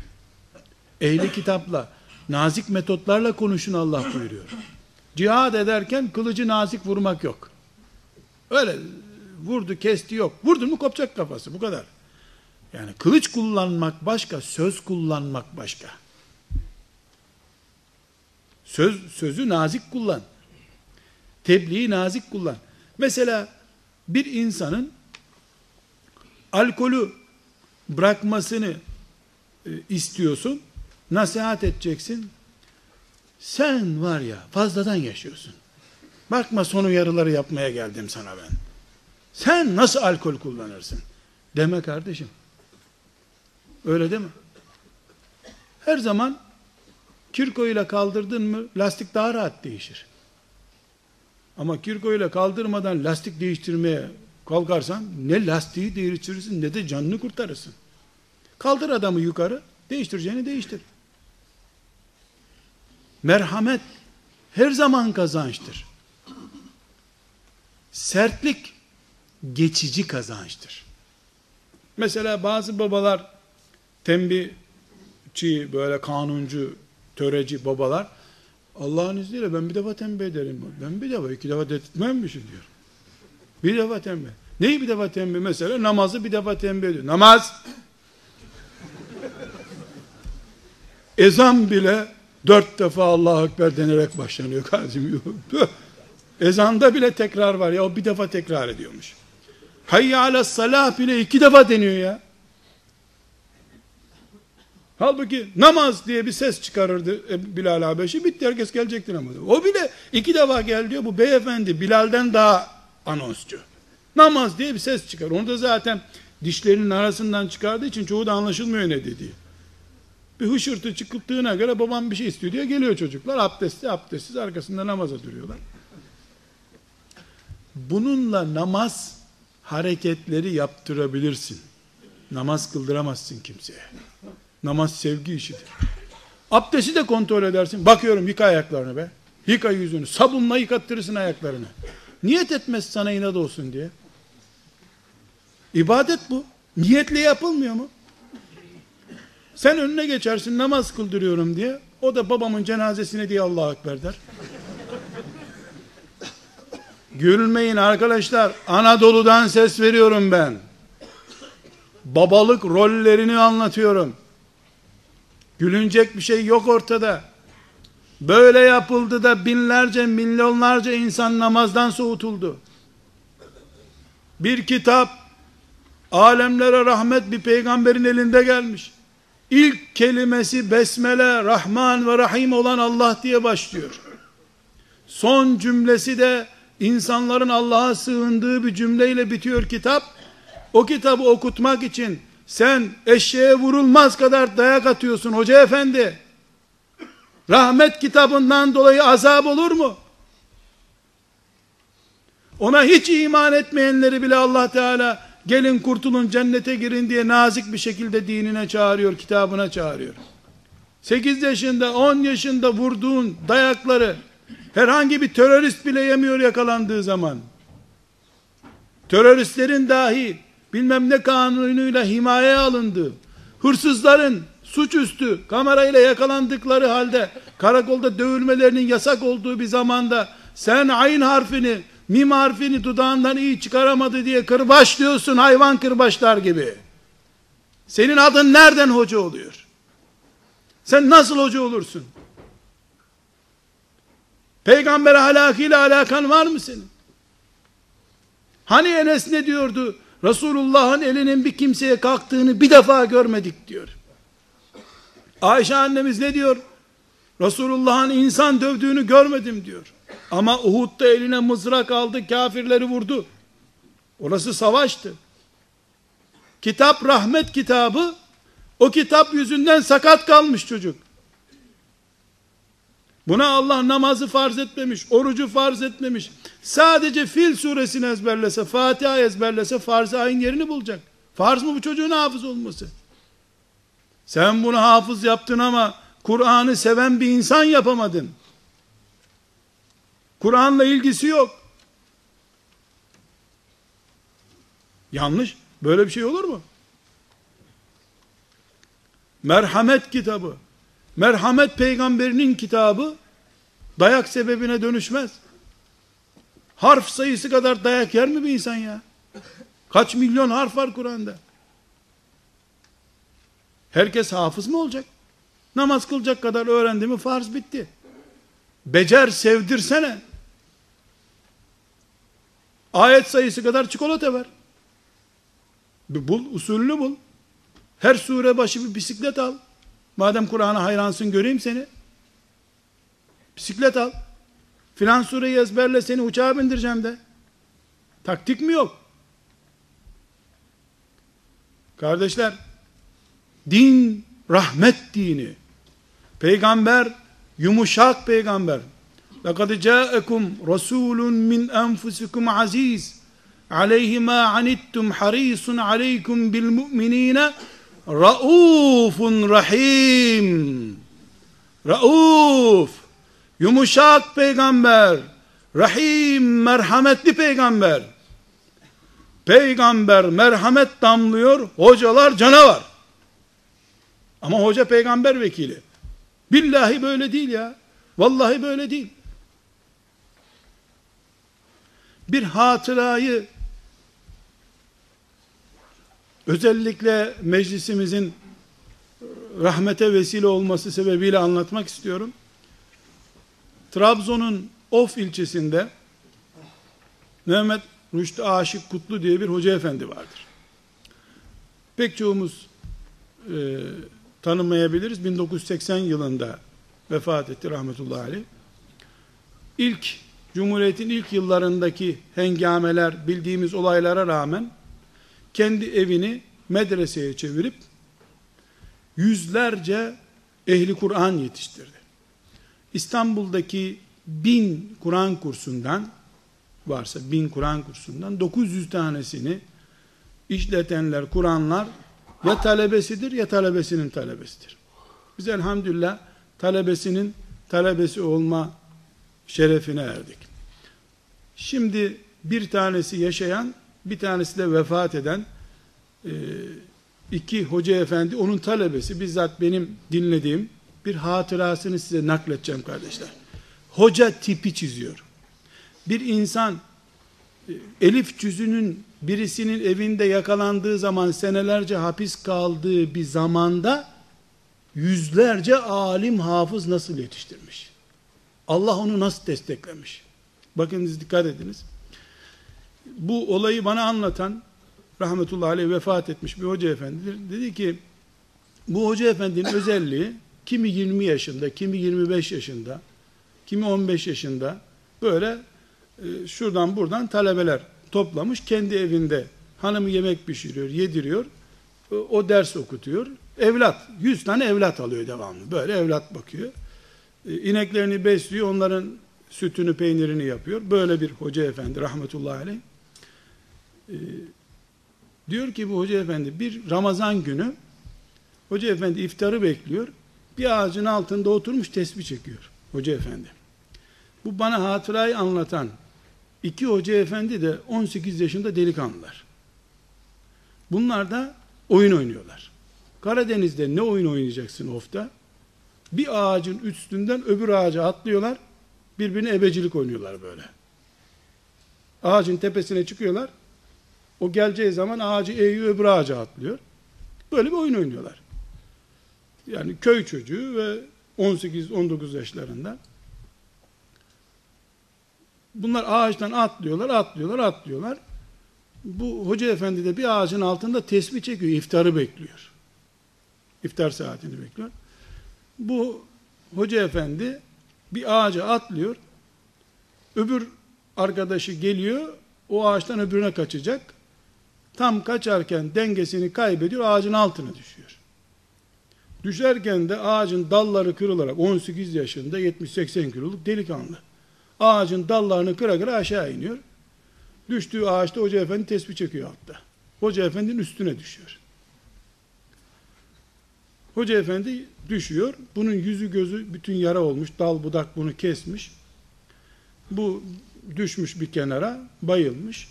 Speaker 1: Ehli kitapla, nazik metotlarla konuşun Allah buyuruyor. Cihad ederken kılıcı nazik vurmak yok. Öyle vurdu kesti yok. Vurdu mu kopacak kafası bu kadar. Yani kılıç kullanmak başka, söz kullanmak başka. Söz sözü nazik kullan. Tebliği nazik kullan. Mesela bir insanın alkolü bırakmasını e, istiyorsun, nasihat edeceksin. Sen var ya fazladan yaşıyorsun. Bakma son uyarıları yapmaya geldim sana ben. Sen nasıl alkol kullanırsın? Deme kardeşim. Öyle değil mi? Her zaman kirko ile kaldırdın mı lastik daha rahat değişir. Ama kirko ile kaldırmadan lastik değiştirmeye kalkarsan ne lastiği değiştirirsin ne de canını kurtarırsın. Kaldır adamı yukarı, değiştireceğini değiştir. Merhamet her zaman kazançtır. Sertlik geçici kazançtır. Mesela bazı babalar tembihçi, böyle kanuncu, töreci babalar Allah'ın izniyle ben bir defa tembih ederim. Ben bir defa, iki defa dedirtmem mi diyor. Bir defa tembih. Neyi bir defa tembih? Mesela namazı bir defa tembih ediyor. Namaz. Ezan bile dört defa Allahu Ekber denerek başlanıyor kardeşim. Ezanda bile tekrar var ya o bir defa tekrar ediyormuş. Hayya ala salah bile iki defa deniyor ya. Halbuki namaz diye bir ses çıkarırdı e, Bilal Habeşi bitti herkes gelecekti namaza. O bile iki defa gel diyor bu beyefendi Bilal'den daha anonsçu. Namaz diye bir ses çıkar. Onu da zaten dişlerinin arasından çıkardığı için çoğu da anlaşılmıyor ne dediği. Bir hışırtı çıkıldığına göre babam bir şey istiyor diye geliyor çocuklar. Abdestli abdestsiz arkasında namaza duruyorlar. Bununla namaz hareketleri yaptırabilirsin. Namaz kıldıramazsın kimseye. Namaz sevgi işidir. Abdesti de kontrol edersin. Bakıyorum yıka ayaklarını be. Yıka yüzünü. Sabunla yıkattırırsın ayaklarını. Niyet etmez sana inat olsun diye. İbadet bu. Niyetle yapılmıyor mu? Sen önüne geçersin namaz kıldırıyorum diye. O da babamın cenazesine diye Allah'a Ekber der. Gülmeyin arkadaşlar. Anadolu'dan ses veriyorum ben. Babalık rollerini anlatıyorum. Gülünecek bir şey yok ortada. Böyle yapıldı da binlerce milyonlarca insan namazdan soğutuldu. Bir kitap alemlere rahmet bir peygamberin elinde gelmiş. İlk kelimesi besmele Rahman ve Rahim olan Allah diye başlıyor. Son cümlesi de insanların Allah'a sığındığı bir cümleyle bitiyor kitap. O kitabı okutmak için sen eşeğe vurulmaz kadar dayak atıyorsun hoca efendi. rahmet kitabından dolayı azap olur mu? Ona hiç iman etmeyenleri bile Allah Teala gelin kurtulun cennete girin diye nazik bir şekilde dinine çağırıyor, kitabına çağırıyor. 8 yaşında, 10 yaşında vurduğun dayakları herhangi bir terörist bile yemiyor yakalandığı zaman. Teröristlerin dahi bilmem ne kanunuyla himaye alındığı, hırsızların suçüstü kamerayla yakalandıkları halde karakolda dövülmelerinin yasak olduğu bir zamanda sen ayn harfini mim harfini dudağından iyi çıkaramadı diye kırbaç diyorsun hayvan kırbaçlar gibi. Senin adın nereden hoca oluyor? Sen nasıl hoca olursun? Peygamber ahlakıyla alakan var mı senin? Hani Enes ne diyordu? Resulullah'ın elinin bir kimseye kalktığını bir defa görmedik diyor. Ayşe annemiz ne diyor? Resulullah'ın insan dövdüğünü görmedim diyor. Ama Uhud'da eline mızrak aldı, kafirleri vurdu. Orası savaştı. Kitap rahmet kitabı, o kitap yüzünden sakat kalmış çocuk. Buna Allah namazı farz etmemiş, orucu farz etmemiş. Sadece Fil suresini ezberlese, Fatiha ezberlese farz aynı yerini bulacak. Farz mı bu çocuğun hafız olması? Sen bunu hafız yaptın ama Kur'an'ı seven bir insan yapamadın. Kur'an'la ilgisi yok. Yanlış. Böyle bir şey olur mu? Merhamet kitabı. Merhamet peygamberinin kitabı dayak sebebine dönüşmez. Harf sayısı kadar dayak yer mi bir insan ya? Kaç milyon harf var Kur'an'da? Herkes hafız mı olacak? Namaz kılacak kadar öğrendi mi farz bitti. Becer sevdirsene. Ayet sayısı kadar çikolata ver. Bir bul, usulünü bul. Her sure başı bir bisiklet al. Madem Kur'an'a hayransın göreyim seni. Bisiklet al. Filan sureyi ezberle seni uçağa bindireceğim de. Taktik mi yok? Kardeşler, din rahmet dini. Peygamber yumuşak peygamber. لَقَدْ جَاءَكُمْ رَسُولٌ مِّنْ أَنْفُسِكُمْ عَز۪يزٌ عَلَيْهِ مَا عَنِتُّمْ حَر۪يسٌ عَلَيْكُمْ بِالْمُؤْمِن۪ينَ Raufun Rahim. Rauf. Yumuşak peygamber. Rahim merhametli peygamber. Peygamber merhamet damlıyor, hocalar canavar. Ama hoca peygamber vekili. Billahi böyle değil ya. Vallahi böyle değil. Bir hatırayı özellikle meclisimizin rahmete vesile olması sebebiyle anlatmak istiyorum. Trabzon'un Of ilçesinde Mehmet Rüştü Aşık Kutlu diye bir hoca efendi vardır. Pek çoğumuz e, tanımayabiliriz. 1980 yılında vefat etti rahmetullahi aleyh. İlk Cumhuriyet'in ilk yıllarındaki hengameler, bildiğimiz olaylara rağmen kendi evini medreseye çevirip yüzlerce ehli Kur'an yetiştirdi. İstanbul'daki bin Kur'an kursundan varsa bin Kur'an kursundan 900 tanesini işletenler, Kur'anlar ya talebesidir ya talebesinin talebesidir. Biz elhamdülillah talebesinin talebesi olma şerefine erdik. Şimdi bir tanesi yaşayan, bir tanesi de vefat eden e, iki hoca efendi onun talebesi bizzat benim dinlediğim bir hatırasını size nakledeceğim kardeşler. Hoca tipi çiziyor. Bir insan e, elif cüzünün birisinin evinde yakalandığı zaman senelerce hapis kaldığı bir zamanda yüzlerce alim hafız nasıl yetiştirmiş? Allah onu nasıl desteklemiş? Bakınız dikkat ediniz. Bu olayı bana anlatan rahmetullahi aleyh vefat etmiş bir hoca efendidir. Dedi ki bu hoca efendinin özelliği kimi 20 yaşında, kimi 25 yaşında, kimi 15 yaşında böyle e, şuradan buradan talebeler toplamış. Kendi evinde hanımı yemek pişiriyor, yediriyor. O ders okutuyor. Evlat, 100 tane evlat alıyor devamlı. Böyle evlat bakıyor. E, ineklerini besliyor, onların sütünü, peynirini yapıyor. Böyle bir hoca efendi rahmetullahi aleyh. E, diyor ki bu hoca efendi bir Ramazan günü hoca efendi iftarı bekliyor. Bir ağacın altında oturmuş tesbih çekiyor hoca efendi. Bu bana hatırayı anlatan iki hoca efendi de 18 yaşında delikanlılar. Bunlar da oyun oynuyorlar. Karadeniz'de ne oyun oynayacaksın ofta? Bir ağacın üstünden öbür ağaca atlıyorlar. Birbirine ebecilik oynuyorlar böyle. Ağacın tepesine çıkıyorlar. O geleceği zaman ağacı eğiyor öbür ağaca atlıyor. Böyle bir oyun oynuyorlar. Yani köy çocuğu ve 18-19 yaşlarında. Bunlar ağaçtan atlıyorlar, atlıyorlar, atlıyorlar. Bu hoca efendi de bir ağacın altında tesbih çekiyor, iftarı bekliyor. İftar saatini bekliyor. Bu hoca efendi bir ağaca atlıyor. Öbür arkadaşı geliyor, o ağaçtan öbürüne kaçacak. Tam kaçarken dengesini kaybediyor, ağacın altına düşüyor. Düşerken de ağacın dalları kırılarak 18 yaşında 70-80 kiloluk delikanlı. Ağacın dallarını kıra kıra aşağı iniyor. Düştüğü ağaçta Hoca Efendi tespih çekiyor altta. Hoca Efendi'nin üstüne düşüyor. Hoca Efendi düşüyor. Bunun yüzü gözü bütün yara olmuş. Dal budak bunu kesmiş. Bu düşmüş bir kenara, bayılmış.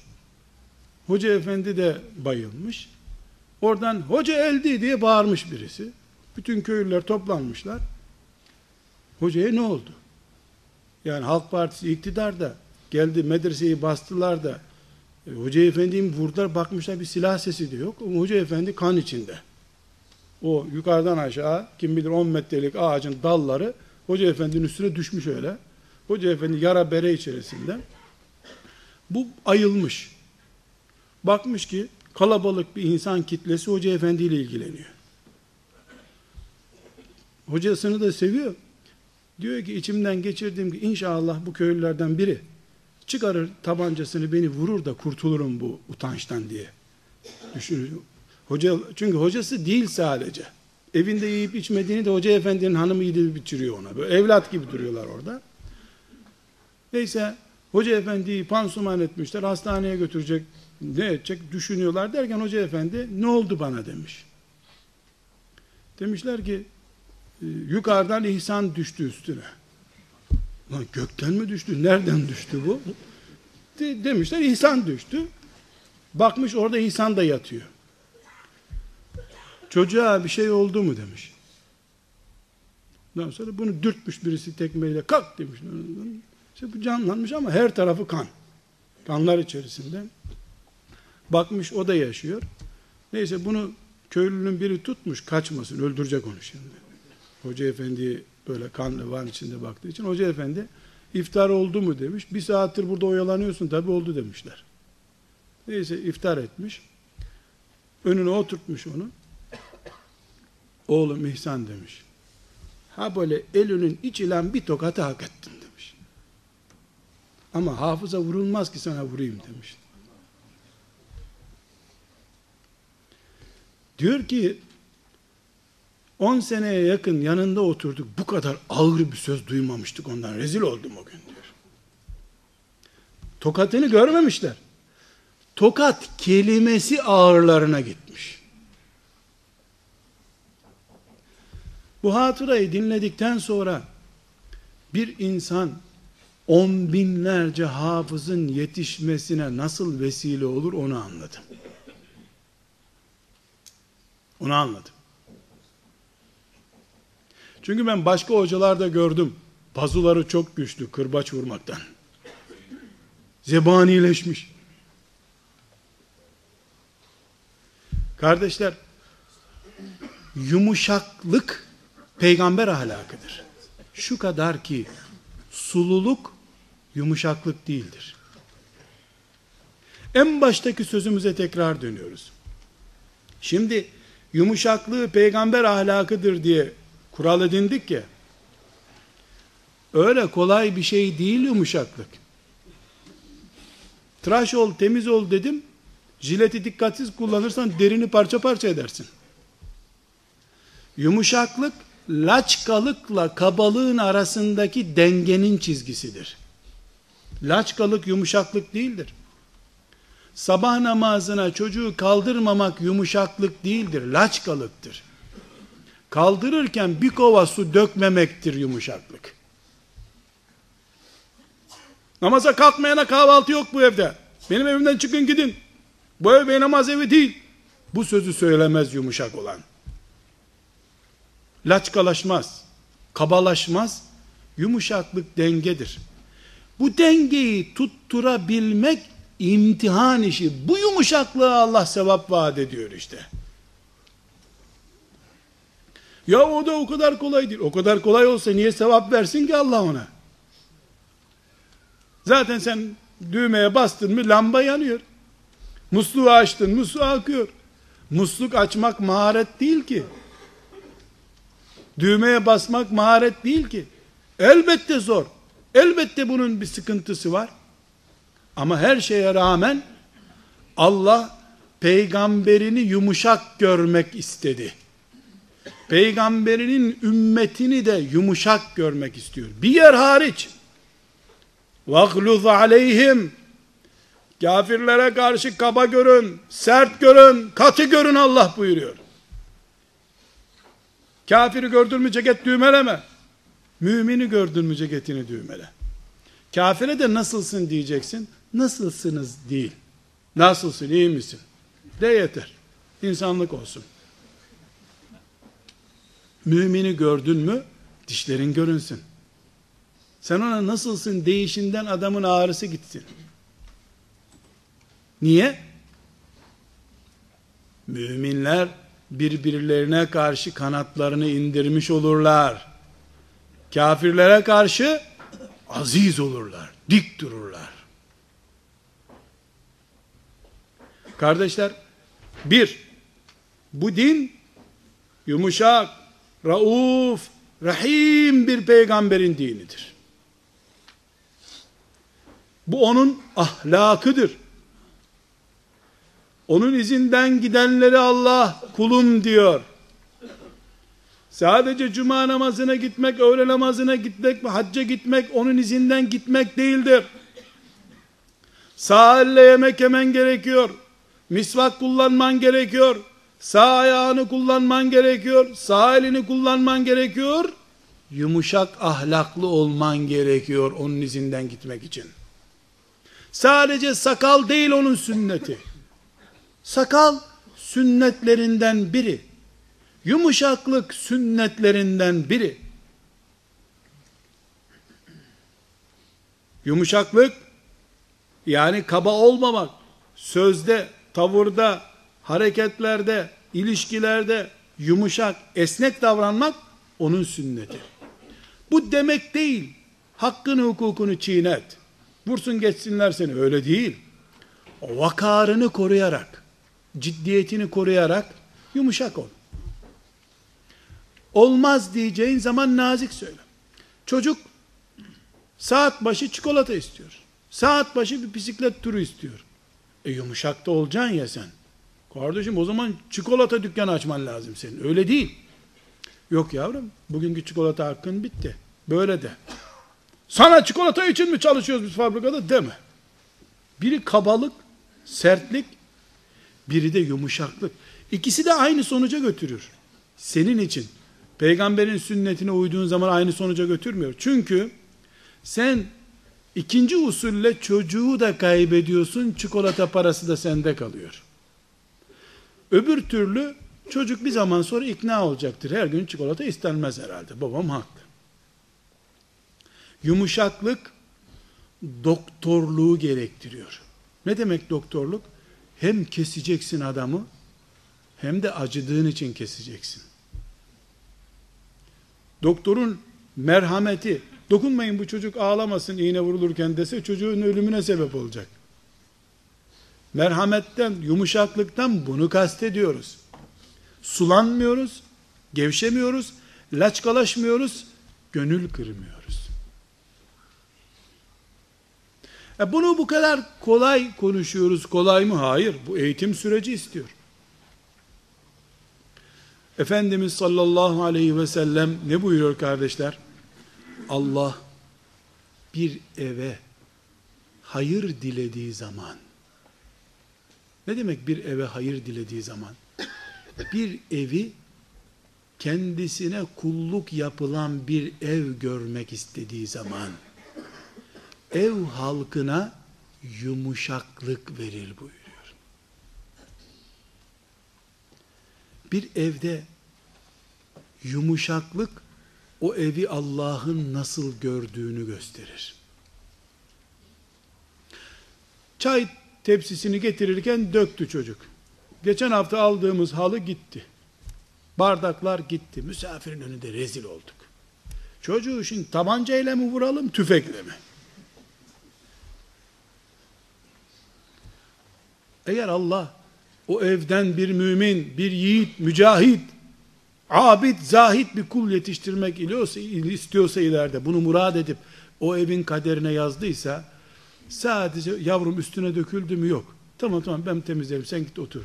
Speaker 1: Hoca Efendi de bayılmış. Oradan hoca eldi diye bağırmış birisi. Bütün köylüler toplanmışlar. Hocaya ne oldu? Yani Halk Partisi iktidarda geldi medreseyi bastılar da e, Hoca Efendi'yi vurdular bakmışlar bir silah sesi de yok. Ama Hoca Efendi kan içinde. O yukarıdan aşağı kim bilir 10 metrelik ağacın dalları Hoca Efendi'nin üstüne düşmüş öyle. Hoca Efendi yara bere içerisinde. Bu ayılmış. Bakmış ki kalabalık bir insan kitlesi Hoca Efendi ile ilgileniyor. Hocasını da seviyor. Diyor ki içimden geçirdiğim ki inşallah bu köylülerden biri çıkarır tabancasını beni vurur da kurtulurum bu utançtan diye düşünüyor. Hoca, çünkü hocası değil sadece. Evinde yiyip içmediğini de hoca efendinin hanımı yedi bitiriyor ona. Böyle evlat gibi duruyorlar orada. Neyse hoca efendiyi pansuman etmişler. Hastaneye götürecek ne edecek düşünüyorlar derken hoca efendi ne oldu bana demiş. Demişler ki e, yukarıdan ihsan düştü üstüne. Lan gökten mi düştü? Nereden düştü bu? De, demişler ihsan düştü. Bakmış orada ihsan da yatıyor. Çocuğa bir şey oldu mu demiş. Ondan sonra bunu dürtmüş birisi tekmeyle kalk demiş. İşte bu canlanmış ama her tarafı kan. Kanlar içerisinde. Bakmış o da yaşıyor. Neyse bunu köylünün biri tutmuş kaçmasın öldürecek onu şimdi. Hoca efendi böyle kan van içinde baktığı için hoca efendi iftar oldu mu demiş. Bir saattir burada oyalanıyorsun tabi oldu demişler. Neyse iftar etmiş. Önüne oturtmuş onu. Oğlum İhsan demiş. Ha böyle elinin içilen bir tokatı hak ettin demiş. Ama hafıza vurulmaz ki sana vurayım demiş. Diyor ki 10 seneye yakın yanında oturduk. Bu kadar ağır bir söz duymamıştık ondan. Rezil oldum o gün diyor. Tokatını görmemişler. Tokat kelimesi ağırlarına gitmiş. Bu hatırayı dinledikten sonra bir insan on binlerce hafızın yetişmesine nasıl vesile olur onu anladım. Onu anladım. Çünkü ben başka hocalarda gördüm. Pazuları çok güçlü kırbaç vurmaktan. Zebanileşmiş. Kardeşler, yumuşaklık peygamber ahlakıdır. Şu kadar ki sululuk yumuşaklık değildir. En baştaki sözümüze tekrar dönüyoruz. Şimdi yumuşaklığı peygamber ahlakıdır diye kural edindik ya. Öyle kolay bir şey değil yumuşaklık. Tıraş ol, temiz ol dedim. Jileti dikkatsiz kullanırsan derini parça parça edersin. Yumuşaklık laçkalıkla kabalığın arasındaki dengenin çizgisidir. Laçkalık yumuşaklık değildir. Sabah namazına çocuğu kaldırmamak yumuşaklık değildir, laçkalıktır. Kaldırırken bir kova su dökmemektir yumuşaklık. Namaza kalkmayana kahvaltı yok bu evde. Benim evimden çıkın gidin. Bu ev benim namaz evi değil. Bu sözü söylemez yumuşak olan. Laçkalaşmaz, kabalaşmaz. Yumuşaklık dengedir. Bu dengeyi tutturabilmek imtihan işi. Bu yumuşaklığa Allah sevap vaat ediyor işte. Ya o da o kadar kolay değil. O kadar kolay olsa niye sevap versin ki Allah ona? Zaten sen düğmeye bastın mı lamba yanıyor. Musluğu açtın su akıyor. Musluk açmak maharet değil ki. Düğmeye basmak maharet değil ki. Elbette zor. Elbette bunun bir sıkıntısı var. Ama her şeye rağmen Allah peygamberini yumuşak görmek istedi. Peygamberinin ümmetini de yumuşak görmek istiyor. Bir yer hariç. وَغْلُظْ عَلَيْهِمْ Kafirlere karşı kaba görün, sert görün, katı görün Allah buyuruyor. Kafiri gördün mü ceket düğmeleme. Mümini gördün mü ceketini düğmele. Kafire de nasılsın diyeceksin. Nasılsınız değil. Nasılsın iyi misin? De yeter. İnsanlık olsun. Mümini gördün mü dişlerin görünsün. Sen ona nasılsın değişinden adamın ağrısı gitsin. Niye? Müminler birbirlerine karşı kanatlarını indirmiş olurlar. Kafirlere karşı aziz olurlar, dik dururlar. Kardeşler, bir, bu din yumuşak, rauf, rahim bir peygamberin dinidir. Bu onun ahlakıdır. Onun izinden gidenleri Allah kulum diyor. Sadece cuma namazına gitmek, öğle namazına gitmek hacca gitmek onun izinden gitmek değildir. Sağ elle yemek yemen gerekiyor. Misvak kullanman gerekiyor. Sağ ayağını kullanman gerekiyor. Sağ elini kullanman gerekiyor. Yumuşak ahlaklı olman gerekiyor onun izinden gitmek için. Sadece sakal değil onun sünneti. Sakal sünnetlerinden biri. Yumuşaklık sünnetlerinden biri. Yumuşaklık yani kaba olmamak sözde, tavırda, hareketlerde, ilişkilerde yumuşak, esnek davranmak onun sünneti. Bu demek değil. Hakkını, hukukunu çiğnet. Vursun geçsinler seni. Öyle değil. O vakarını koruyarak, ciddiyetini koruyarak yumuşak ol. Olmaz diyeceğin zaman nazik söyle. Çocuk saat başı çikolata istiyor. Saat başı bir bisiklet turu istiyor. E yumuşak da olacaksın ya sen. Kardeşim o zaman çikolata dükkanı açman lazım senin. Öyle değil. Yok yavrum bugünkü çikolata hakkın bitti. Böyle de. Sana çikolata için mi çalışıyoruz biz fabrikada deme. Biri kabalık, sertlik, biri de yumuşaklık. İkisi de aynı sonuca götürür. Senin için peygamberin sünnetine uyduğun zaman aynı sonuca götürmüyor. Çünkü sen ikinci usulle çocuğu da kaybediyorsun, çikolata parası da sende kalıyor. Öbür türlü çocuk bir zaman sonra ikna olacaktır. Her gün çikolata istenmez herhalde. Babam haklı. Yumuşaklık doktorluğu gerektiriyor. Ne demek doktorluk? Hem keseceksin adamı hem de acıdığın için keseceksin. Doktorun merhameti, dokunmayın bu çocuk ağlamasın iğne vurulurken dese çocuğun ölümüne sebep olacak. Merhametten, yumuşaklıktan bunu kastediyoruz. Sulanmıyoruz, gevşemiyoruz, laçkalaşmıyoruz, gönül kırmıyoruz. E bunu bu kadar kolay konuşuyoruz. Kolay mı? Hayır. Bu eğitim süreci istiyor. Efendimiz sallallahu aleyhi ve sellem ne buyuruyor kardeşler? Allah bir eve hayır dilediği zaman ne demek bir eve hayır dilediği zaman? Bir evi kendisine kulluk yapılan bir ev görmek istediği zaman ev halkına yumuşaklık verir buyuruyor. Bir evde yumuşaklık o evi Allah'ın nasıl gördüğünü gösterir. Çay tepsisini getirirken döktü çocuk. Geçen hafta aldığımız halı gitti. Bardaklar gitti. Misafirin önünde rezil olduk. Çocuğu şimdi tabancayla mı vuralım, tüfekle mi? Eğer Allah o evden bir mümin, bir yiğit, mücahit, abid, zahit bir kul yetiştirmek istiyorsa ileride bunu murad edip o evin kaderine yazdıysa sadece yavrum üstüne döküldü mü yok. Tamam tamam ben temizlerim sen git otur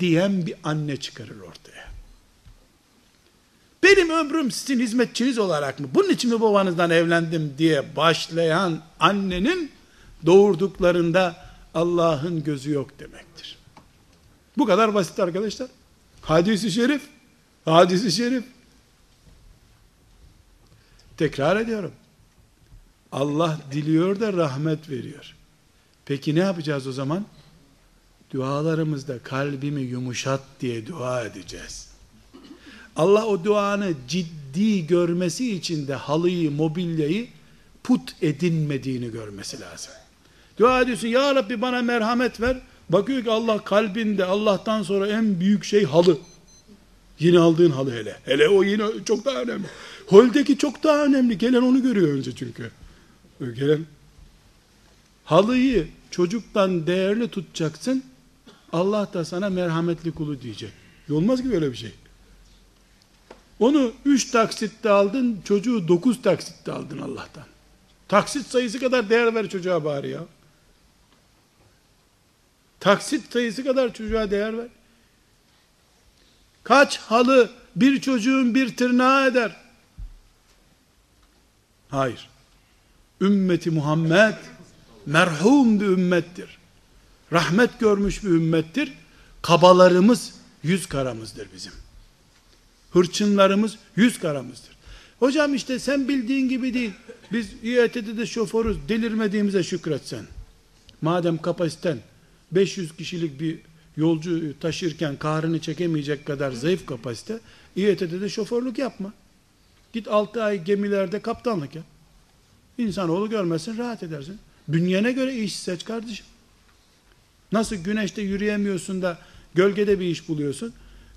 Speaker 1: diyen bir anne çıkarır ortaya. Benim ömrüm sizin hizmetçiniz olarak mı? Bunun için mi babanızdan evlendim diye başlayan annenin doğurduklarında Allah'ın gözü yok demektir. Bu kadar basit arkadaşlar. Hadisi şerif. Hadisi şerif. Tekrar ediyorum. Allah diliyor da rahmet veriyor. Peki ne yapacağız o zaman? Dualarımızda kalbimi yumuşat diye dua edeceğiz. Allah o duanı ciddi görmesi için de halıyı, mobilyayı put edinmediğini görmesi lazım. Dua ediyorsun ya Rabbi bana merhamet ver. Bakıyor ki Allah kalbinde Allah'tan sonra en büyük şey halı. Yeni aldığın halı hele. Hele o yine çok daha önemli. Holdeki çok daha önemli. Gelen onu görüyor önce çünkü. Gelen halıyı çocuktan değerli tutacaksın. Allah da sana merhametli kulu diyecek. Olmaz ki böyle bir şey. Onu üç taksitte aldın, çocuğu dokuz taksitte aldın Allah'tan. Taksit sayısı kadar değer ver çocuğa bari ya. Taksit sayısı kadar çocuğa değer ver. Kaç halı bir çocuğun bir tırnağı eder? Hayır. Ümmeti Muhammed merhum bir ümmettir. Rahmet görmüş bir ümmettir. Kabalarımız yüz karamızdır bizim. Hırçınlarımız yüz karamızdır. Hocam işte sen bildiğin gibi değil. Biz İETT'de şoförüz. Delirmediğimize şükretsen. Madem kapasiten 500 kişilik bir yolcu taşırken kahrını çekemeyecek kadar zayıf kapasite, İETT'de de şoförlük yapma. Git 6 ay gemilerde kaptanlık yap. İnsanoğlu görmesin rahat edersin. Bünyene göre iş seç kardeşim. Nasıl güneşte yürüyemiyorsun da gölgede bir iş buluyorsun.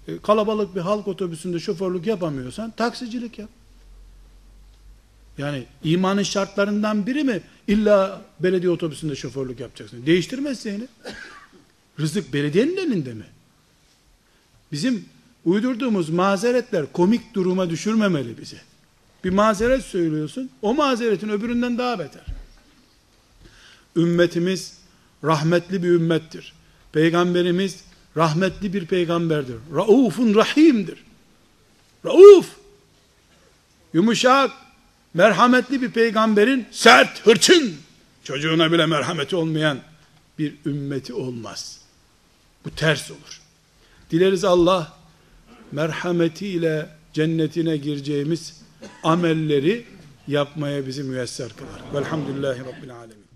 Speaker 1: E, kalabalık bir halk otobüsünde şoförlük yapamıyorsan taksicilik yap. Yani imanın şartlarından biri mi illa belediye otobüsünde şoförlük yapacaksın? Değiştirmez seni. Rızık belediyenin elinde mi? Bizim uydurduğumuz mazeretler komik duruma düşürmemeli bizi. Bir mazeret söylüyorsun, o mazeretin öbüründen daha beter. Ümmetimiz rahmetli bir ümmettir. Peygamberimiz rahmetli bir peygamberdir. Raufun rahimdir. Rauf, yumuşak, merhametli bir peygamberin sert, hırçın, çocuğuna bile merhameti olmayan bir ümmeti olmaz. Bu ters olur. Dileriz Allah merhametiyle cennetine gireceğimiz amelleri yapmaya bizi müyesser kılar. Velhamdülillahi Rabbil Alemin.